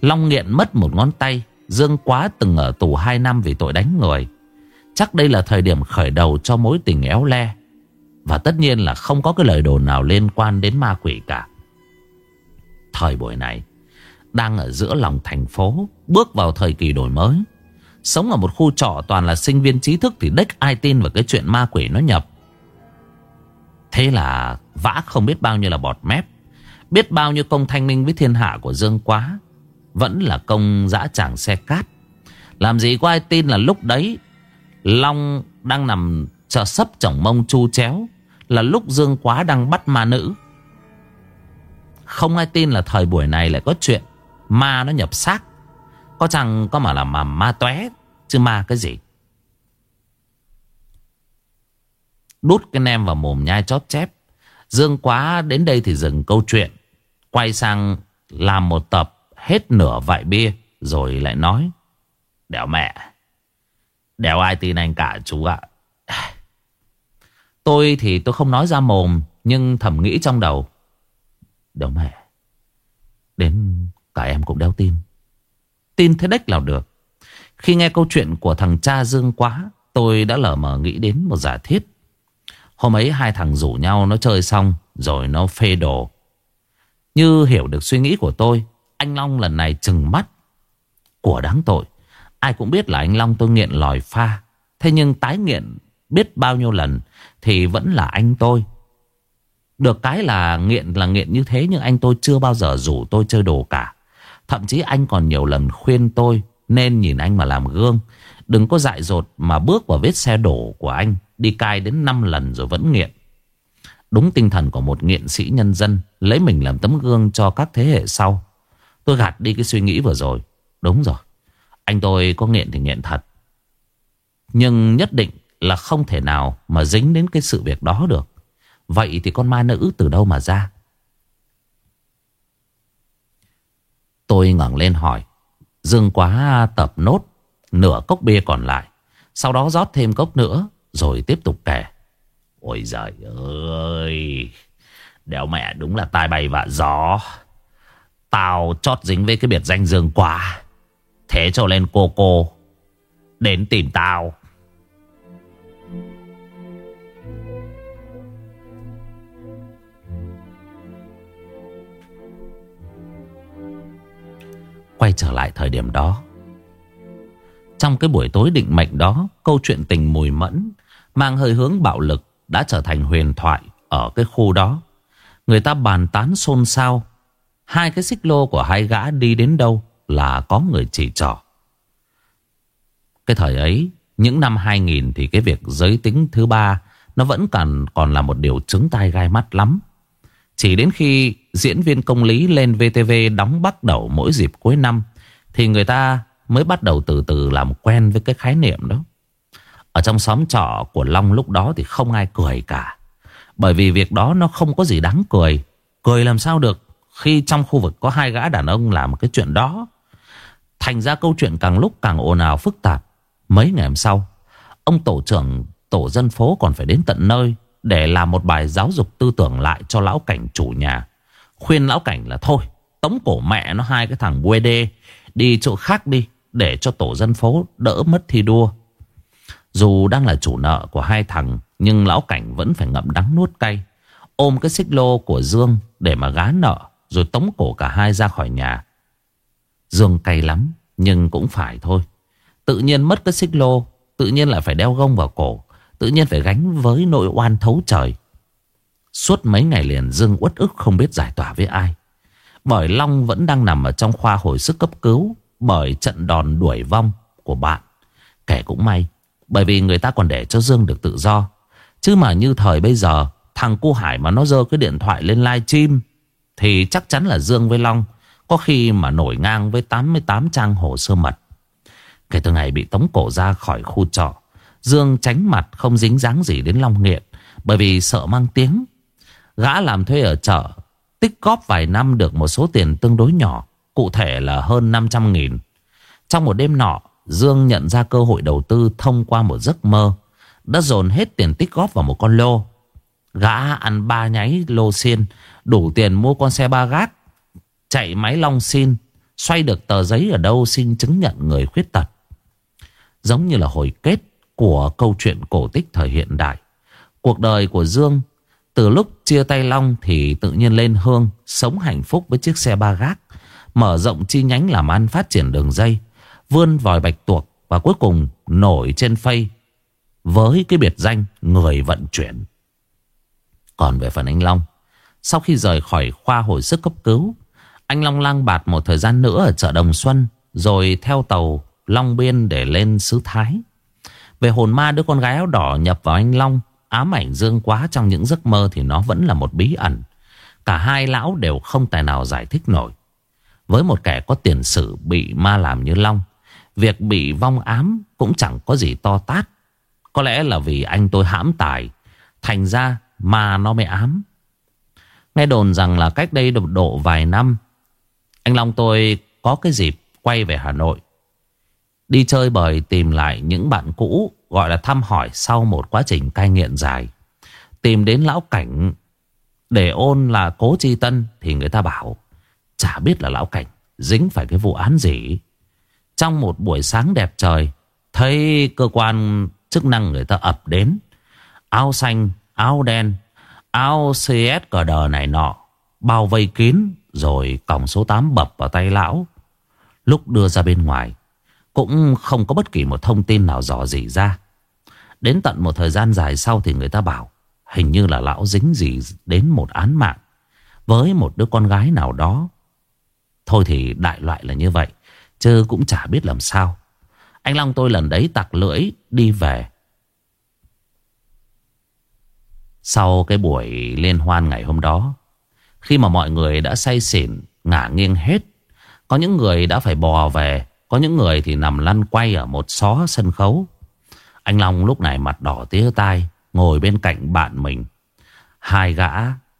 Long Nghiện mất một ngón tay Dương quá từng ở tù 2 năm vì tội đánh người. Chắc đây là thời điểm khởi đầu cho mối tình éo le. Và tất nhiên là không có cái lời đồn nào liên quan đến ma quỷ cả. Thời buổi này, đang ở giữa lòng thành phố, bước vào thời kỳ đổi mới. Sống ở một khu trọ toàn là sinh viên trí thức thì đếch ai tin vào cái chuyện ma quỷ nó nhập. Thế là vã không biết bao nhiêu là bọt mép. Biết bao nhiêu công thanh minh với thiên hạ của Dương Quá. Vẫn là công dã tràng xe cát. Làm gì có ai tin là lúc đấy Long đang nằm chờ sấp chồng mông chu chéo là lúc Dương Quá đang bắt ma nữ. Không ai tin là thời buổi này lại có chuyện ma nó nhập xác. Có chăng có mà là mà ma tóe, chứ ma cái gì. Đút cái nem vào mồm nhai chóp chép. Dương Quá đến đây thì dừng câu chuyện. Quay sang làm một tập hết nửa vại bia, rồi lại nói. Đéo mẹ. Đéo ai tin anh cả chú ạ. Tôi thì tôi không nói ra mồm, Nhưng thầm nghĩ trong đầu đèo mẹ, Đến cả em cũng đeo tin. Tin thế đếch nào được. Khi nghe câu chuyện của thằng cha Dương quá, Tôi đã lờ mờ nghĩ đến một giả thiết. Hôm ấy hai thằng rủ nhau Nó chơi xong, Rồi nó phê đồ. Như hiểu được suy nghĩ của tôi, Anh Long lần này chừng mắt. Của đáng tội, Ai cũng biết là anh Long tôi nghiện lòi pha. Thế nhưng tái nghiện biết bao nhiêu lần thì vẫn là anh tôi. Được cái là nghiện là nghiện như thế, nhưng anh tôi chưa bao giờ rủ tôi chơi đồ cả. Thậm chí anh còn nhiều lần khuyên tôi nên nhìn anh mà làm gương. Đừng có dại dột mà bước vào vết xe đổ của anh. Đi cai đến 5 lần rồi vẫn nghiện. Đúng tinh thần của một nghiện sĩ nhân dân. Lấy mình làm tấm gương cho các thế hệ sau. Tôi gạt đi cái suy nghĩ vừa rồi. Đúng rồi. Anh tôi có nghiện thì nghiện thật. Nhưng nhất định là không thể nào mà dính đến cái sự việc đó được. Vậy thì con ma nữ từ đâu mà ra? Tôi ngẩng lên hỏi. Dương quá tập nốt, Nửa cốc bia còn lại. Sau đó rót thêm cốc nữa, Rồi tiếp tục kể. Ôi giời ơi, Đéo mẹ đúng là tai bay vạ gió. Tao chót dính với cái biệt danh Dương quá. Thế cho lên cô cô, Đến tìm tao. Quay trở lại thời điểm đó. Trong cái buổi tối định mệnh đó, Câu chuyện tình mùi mẫn Mang hơi hướng bạo lực Đã trở thành huyền thoại Ở cái khu đó. Người ta bàn tán xôn xao, Hai cái xích lô của hai gã đi đến đâu Là có người chỉ trỏ. Cái thời ấy, Những năm 2000 thì cái việc giới tính thứ ba Nó vẫn còn còn là một điều trứng tai gai mắt lắm chỉ đến khi diễn viên công lý lên VTV đóng bắt đầu mỗi dịp cuối năm thì người ta mới bắt đầu từ từ làm quen với cái khái niệm đó. Ở trong xóm trọ của Long lúc đó thì không ai cười cả. Bởi vì việc đó nó không có gì đáng cười. Cười làm sao được khi trong khu vực có hai gã đàn ông làm cái chuyện đó. Thành ra câu chuyện càng lúc càng ồn ào phức tạp. Mấy ngày hôm sau, ông tổ trưởng tổ dân phố còn phải đến tận nơi để làm một bài giáo dục tư tưởng lại cho lão cảnh chủ nhà. Khuyên lão cảnh là thôi, tống cổ mẹ nó hai cái thằng quê đê, đi chỗ khác đi, để cho tổ dân phố đỡ mất thi đua. Dù đang là chủ nợ của hai thằng, nhưng lão cảnh vẫn phải ngậm đắng nuốt cay. Ôm cái xích lô của Dương để mà gá nợ, rồi tống cổ cả hai ra khỏi nhà. Dương cay lắm, nhưng cũng phải thôi. Tự nhiên mất cái xích lô, tự nhiên lại phải đeo gông vào cổ. Tự nhiên phải gánh với nội oan thấu trời. Suốt mấy ngày liền, Dương uất ức không biết giải tỏa với ai. Bởi Long vẫn đang nằm ở trong khoa hồi sức cấp cứu, Bởi trận đòn đuổi vong của bạn. Kẻ cũng may, Bởi vì người ta còn để cho Dương được tự do. Chứ mà như thời bây giờ, Thằng cu Hải mà nó dơ cái điện thoại lên live stream, Thì chắc chắn là Dương với Long Có khi mà nổi ngang với 88 trang hồ sơ mật. Kể từ ngày bị tống cổ ra khỏi khu trọ Dương tránh mặt không dính dáng gì đến Long Nghiện, Bởi vì sợ mang tiếng. Gã làm thuê ở chợ, Tích góp vài năm được một số tiền tương đối nhỏ, Cụ thể là hơn 500 nghìn. Trong một đêm nọ, Dương nhận ra cơ hội đầu tư thông qua một giấc mơ, Đã dồn hết tiền tích góp vào một con lô. Gã ăn ba nháy lô xiên, Đủ tiền mua con xe ba gác, Chạy máy long xin, Xoay được tờ giấy ở đâu xin chứng nhận người khuyết tật. Giống như là hồi kết của câu chuyện cổ tích thời hiện đại. Cuộc đời của Dương từ lúc chia tay Long thì tự nhiên lên hương, sống hạnh phúc với chiếc xe ba gác, mở rộng chi nhánh làm ăn phát triển đường dây, vươn vòi bạch tuộc và cuối cùng nổi trên phây với cái biệt danh người vận chuyển. Còn về phần anh Long, sau khi rời khỏi khoa hồi sức cấp cứu, anh Long lang bạt một thời gian nữa ở chợ Đồng Xuân rồi theo tàu Long Biên để lên xứ Thái. Về hồn ma đứa con gái áo đỏ nhập vào anh Long Ám ảnh dương quá trong những giấc mơ Thì nó vẫn là một bí ẩn. Cả hai lão đều không tài nào giải thích nổi. Với một kẻ có tiền sử bị ma làm như Long Việc bị vong ám cũng chẳng có gì to tát. Có lẽ là vì anh tôi hãm tài Thành ra ma nó mới ám. Nghe đồn rằng là cách đây độ, độ vài năm Anh Long tôi có cái dịp quay về Hà Nội. Đi chơi bời tìm lại những bạn cũ Gọi là thăm hỏi sau một quá trình cai nghiện dài. Tìm đến lão cảnh Để ôn là cố chi tân Thì người ta bảo Chả biết là lão cảnh dính phải cái vụ án gì. Trong một buổi sáng đẹp trời Thấy cơ quan chức năng người ta ập đến. Áo xanh, áo đen Áo CS cờ đờ này nọ Bao vây kín Rồi còng số 8 bập vào tay lão. Lúc đưa ra bên ngoài cũng không có bất kỳ một thông tin nào dò gì ra. Đến tận một thời gian dài sau thì người ta bảo, Hình như là lão dính gì đến một án mạng Với một đứa con gái nào đó. Thôi thì đại loại là như vậy, Chứ cũng chả biết làm sao. Anh Long tôi lần đấy tặc lưỡi đi về. Sau cái buổi liên hoan ngày hôm đó, Khi mà mọi người đã say xỉn, Ngả nghiêng hết, Có những người đã phải bò về có những người thì nằm lăn quay ở một xó sân khấu. Anh Long lúc này mặt đỏ tía tai, ngồi bên cạnh bạn mình. Hai gã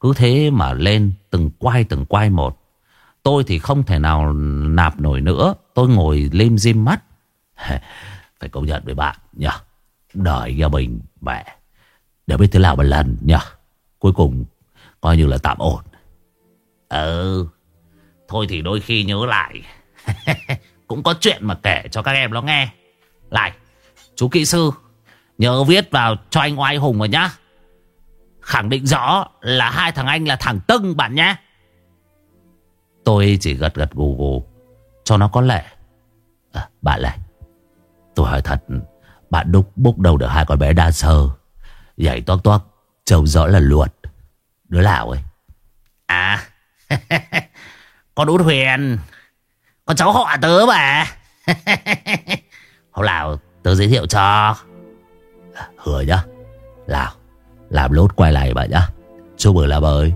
cứ thế mà lên từng quay từng quay một. Tôi thì không thể nào nạp nổi nữa Tôi ngồi lim dim mắt Phải công nhận với bạn nhá Đời nhà mình mẹ Để biết thế nào một lần nhá Cuối cùng coi như là tạm ổn Ừ Thôi thì đôi khi nhớ lại Cũng có chuyện mà kể cho các em nó nghe. Lại Chú kỹ sư Nhớ viết vào cho anh Oai Hùng rồi nhá. Khẳng định rõ là hai thằng anh là thằng Tưng bạn nhé. Tôi chỉ gật gật gù gù Cho nó có lệ. À, Bạn này Tôi hỏi thật Bạn đúc bốc đầu được hai con bé đa sơ? Dạy toát toát Trông rõ là luật Đứa nào ấy? À Con út huyền. Con cháu họ tớ mà. Hôm nào tớ giới thiệu cho. Hứa nhá. Lào Làm lốt quay lại vậy nhá. Chúc mừng là ơi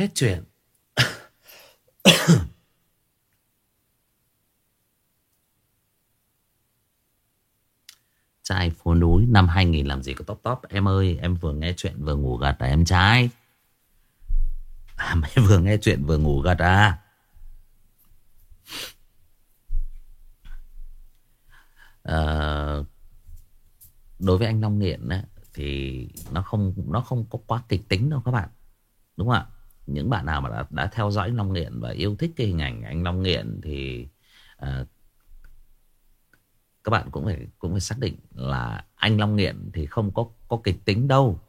Hết chuyện. Trai phố núi năm 2000 làm gì có top top Em ơi em vừa nghe chuyện vừa ngủ gật à em trai? À, Mày vừa nghe chuyện vừa ngủ gật à? À Đối với anh Long Nghiện ấy, Thì nó không nó không có quá kịch tính đâu các bạn. Đúng không ạ? Những bạn nào mà đã, đã theo dõi Long Nghiện và yêu thích cái hình ảnh anh Long Nghiện thì uh, các bạn cũng phải cũng phải xác định là anh Long Nghiện thì không có có kịch tính đâu.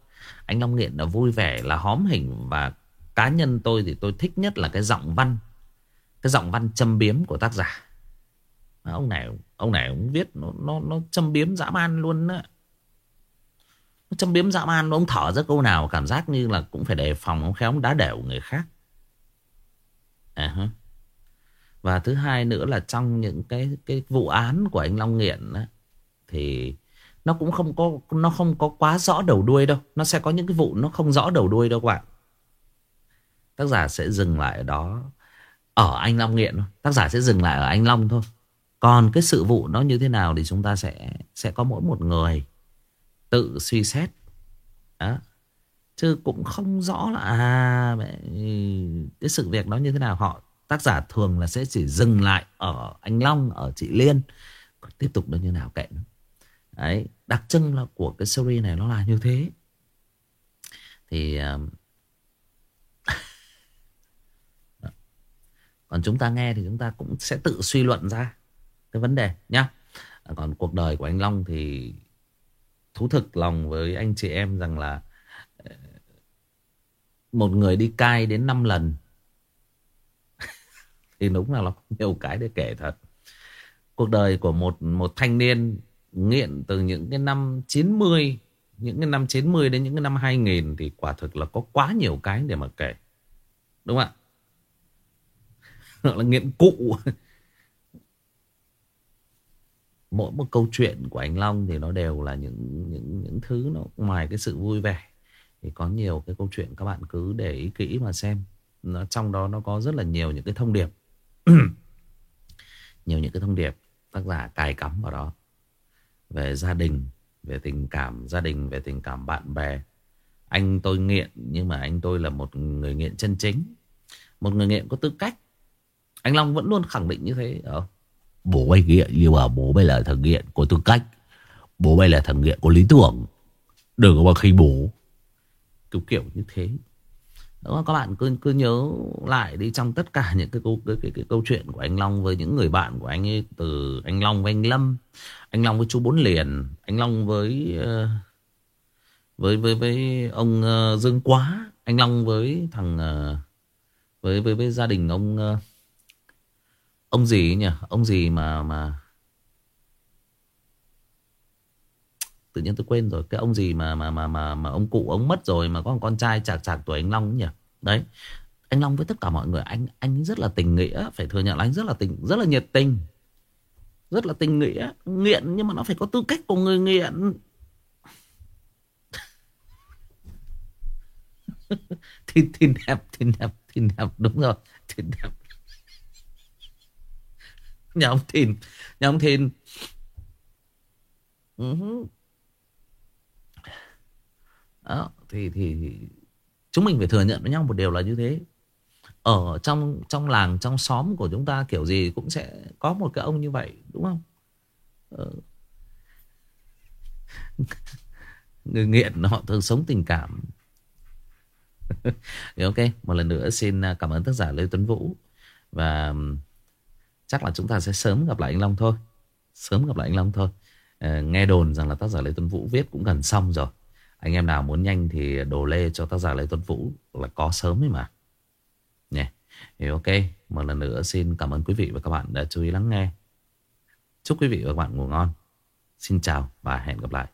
Anh Long Nghiện là vui vẻ là hóm hình và cá nhân tôi thì tôi thích nhất là cái giọng văn, cái giọng văn châm biếm của tác giả. Ông này ông này ông viết nó nó nó châm biếm dã man luôn á trong châm biếm dã man Ông thở ra câu nào cảm giác như là Cũng phải đề phòng ông khéo ông đá đều người khác. À, Và thứ hai nữa là Trong những cái cái vụ án của anh Long Nghiện á, Thì Nó cũng không có Nó không có quá rõ đầu đuôi đâu. Nó sẽ có những cái vụ nó không rõ đầu đuôi đâu các bạn. Tác giả sẽ dừng lại ở đó. Ở anh Long Nghiện thôi. Tác giả sẽ dừng lại ở anh Long thôi. Còn cái sự vụ nó như thế nào Thì chúng ta sẽ sẽ có mỗi một người tự suy xét. Đó. chứ cũng không rõ là à, cái sự việc nó như thế nào. Họ tác giả thường là sẽ chỉ dừng lại ở anh Long ở chị Liên còn tiếp tục nó như nào kệ nữa. đấy đặc trưng là của cái series này nó là như thế. Thì còn chúng ta nghe thì chúng ta cũng sẽ tự suy luận ra cái vấn đề nhá. Còn cuộc đời của anh Long thì thú thực lòng với anh chị em rằng là ờ, một người đi cai đến 5 lần thì đúng là nó nhiều cái để kể thật. Cuộc đời của một một thanh niên nghiện từ những cái năm 90, những cái năm 90 đến những cái năm 2000 thì quả thực là có quá nhiều cái để mà kể. Đúng không ạ? Gọi là nghiện cụ mỗi một câu chuyện của anh Long thì nó đều là những những những thứ nó ngoài cái sự vui vẻ. Thì có nhiều cái câu chuyện các bạn cứ để ý kỹ mà xem. Nó, trong đó nó có rất là nhiều những cái thông điệp. Nhiều những cái thông điệp, tác giả cài cắm vào đó. Về gia đình, về tình cảm, gia đình, về tình cảm bạn bè. Anh tôi nghiện, nhưng mà anh tôi là một người nghiện chân chính. Một người nghiện có tư cách. Anh Long vẫn luôn khẳng định như thế ở Bố bay nghiện nhưng mà bố bay là thằng nghiện có tư cách. Bố bay là thằng nghiện có lý tưởng. Đừng có mà khi bố. Kiểu kiểu như thế. Đúng không? Các bạn cứ cứ nhớ lại đi trong tất cả những cái câu cái, cái, cái câu chuyện của anh Long với những người bạn của anh ấy từ anh Long với anh Lâm, anh Long với chú Bốn Liền, anh Long với ờ, với với với ông ờ, Dương Quá, anh Long với thằng ờ, với với với gia đình ông Ông gì nhỉ? Ông gì mà mà Tự nhiên tôi quên rồi. Cái ông gì mà mà mà mà, mà ông cụ ông mất rồi Mà có một con trai chạc chạc tuổi anh Long nhỉ? Đấy. Anh Long với tất cả mọi người Anh anh rất là tình nghĩa Phải thừa nhận là anh rất là tình Rất là nhiệt tình. Rất là tình nghĩa Nghiện nhưng mà nó phải có tư cách của người nghiện. Thì, thì đẹp, thì đẹp, thì đẹp, đúng rồi, thì đẹp. Nhà ông Thìn, nhà ông Thìn. Uh Đó, thì, thì chúng mình phải thừa nhận với nhau một điều là như thế. Ở trong trong làng, trong xóm của chúng ta kiểu gì cũng sẽ có một cái ông như vậy, đúng không? Ờ. Người nghiện họ thường sống tình cảm ok, một lần nữa xin à, cảm ơn tác giả Lê Tuấn Vũ Và chắc là chúng ta sẽ sớm gặp lại anh Long thôi. Sớm gặp lại anh Long thôi. À, Nghe đồn rằng là tác giả Lê Tuấn Vũ viết cũng gần xong rồi. Anh em nào muốn nhanh thì đồ lê cho tác giả Lê Tuấn Vũ là có sớm ấy mà. Nhé Thì ok, một lần nữa xin cảm ơn quý vị và các bạn đã chú ý lắng nghe. Chúc quý vị và các bạn ngủ ngon. Xin chào và hẹn gặp lại.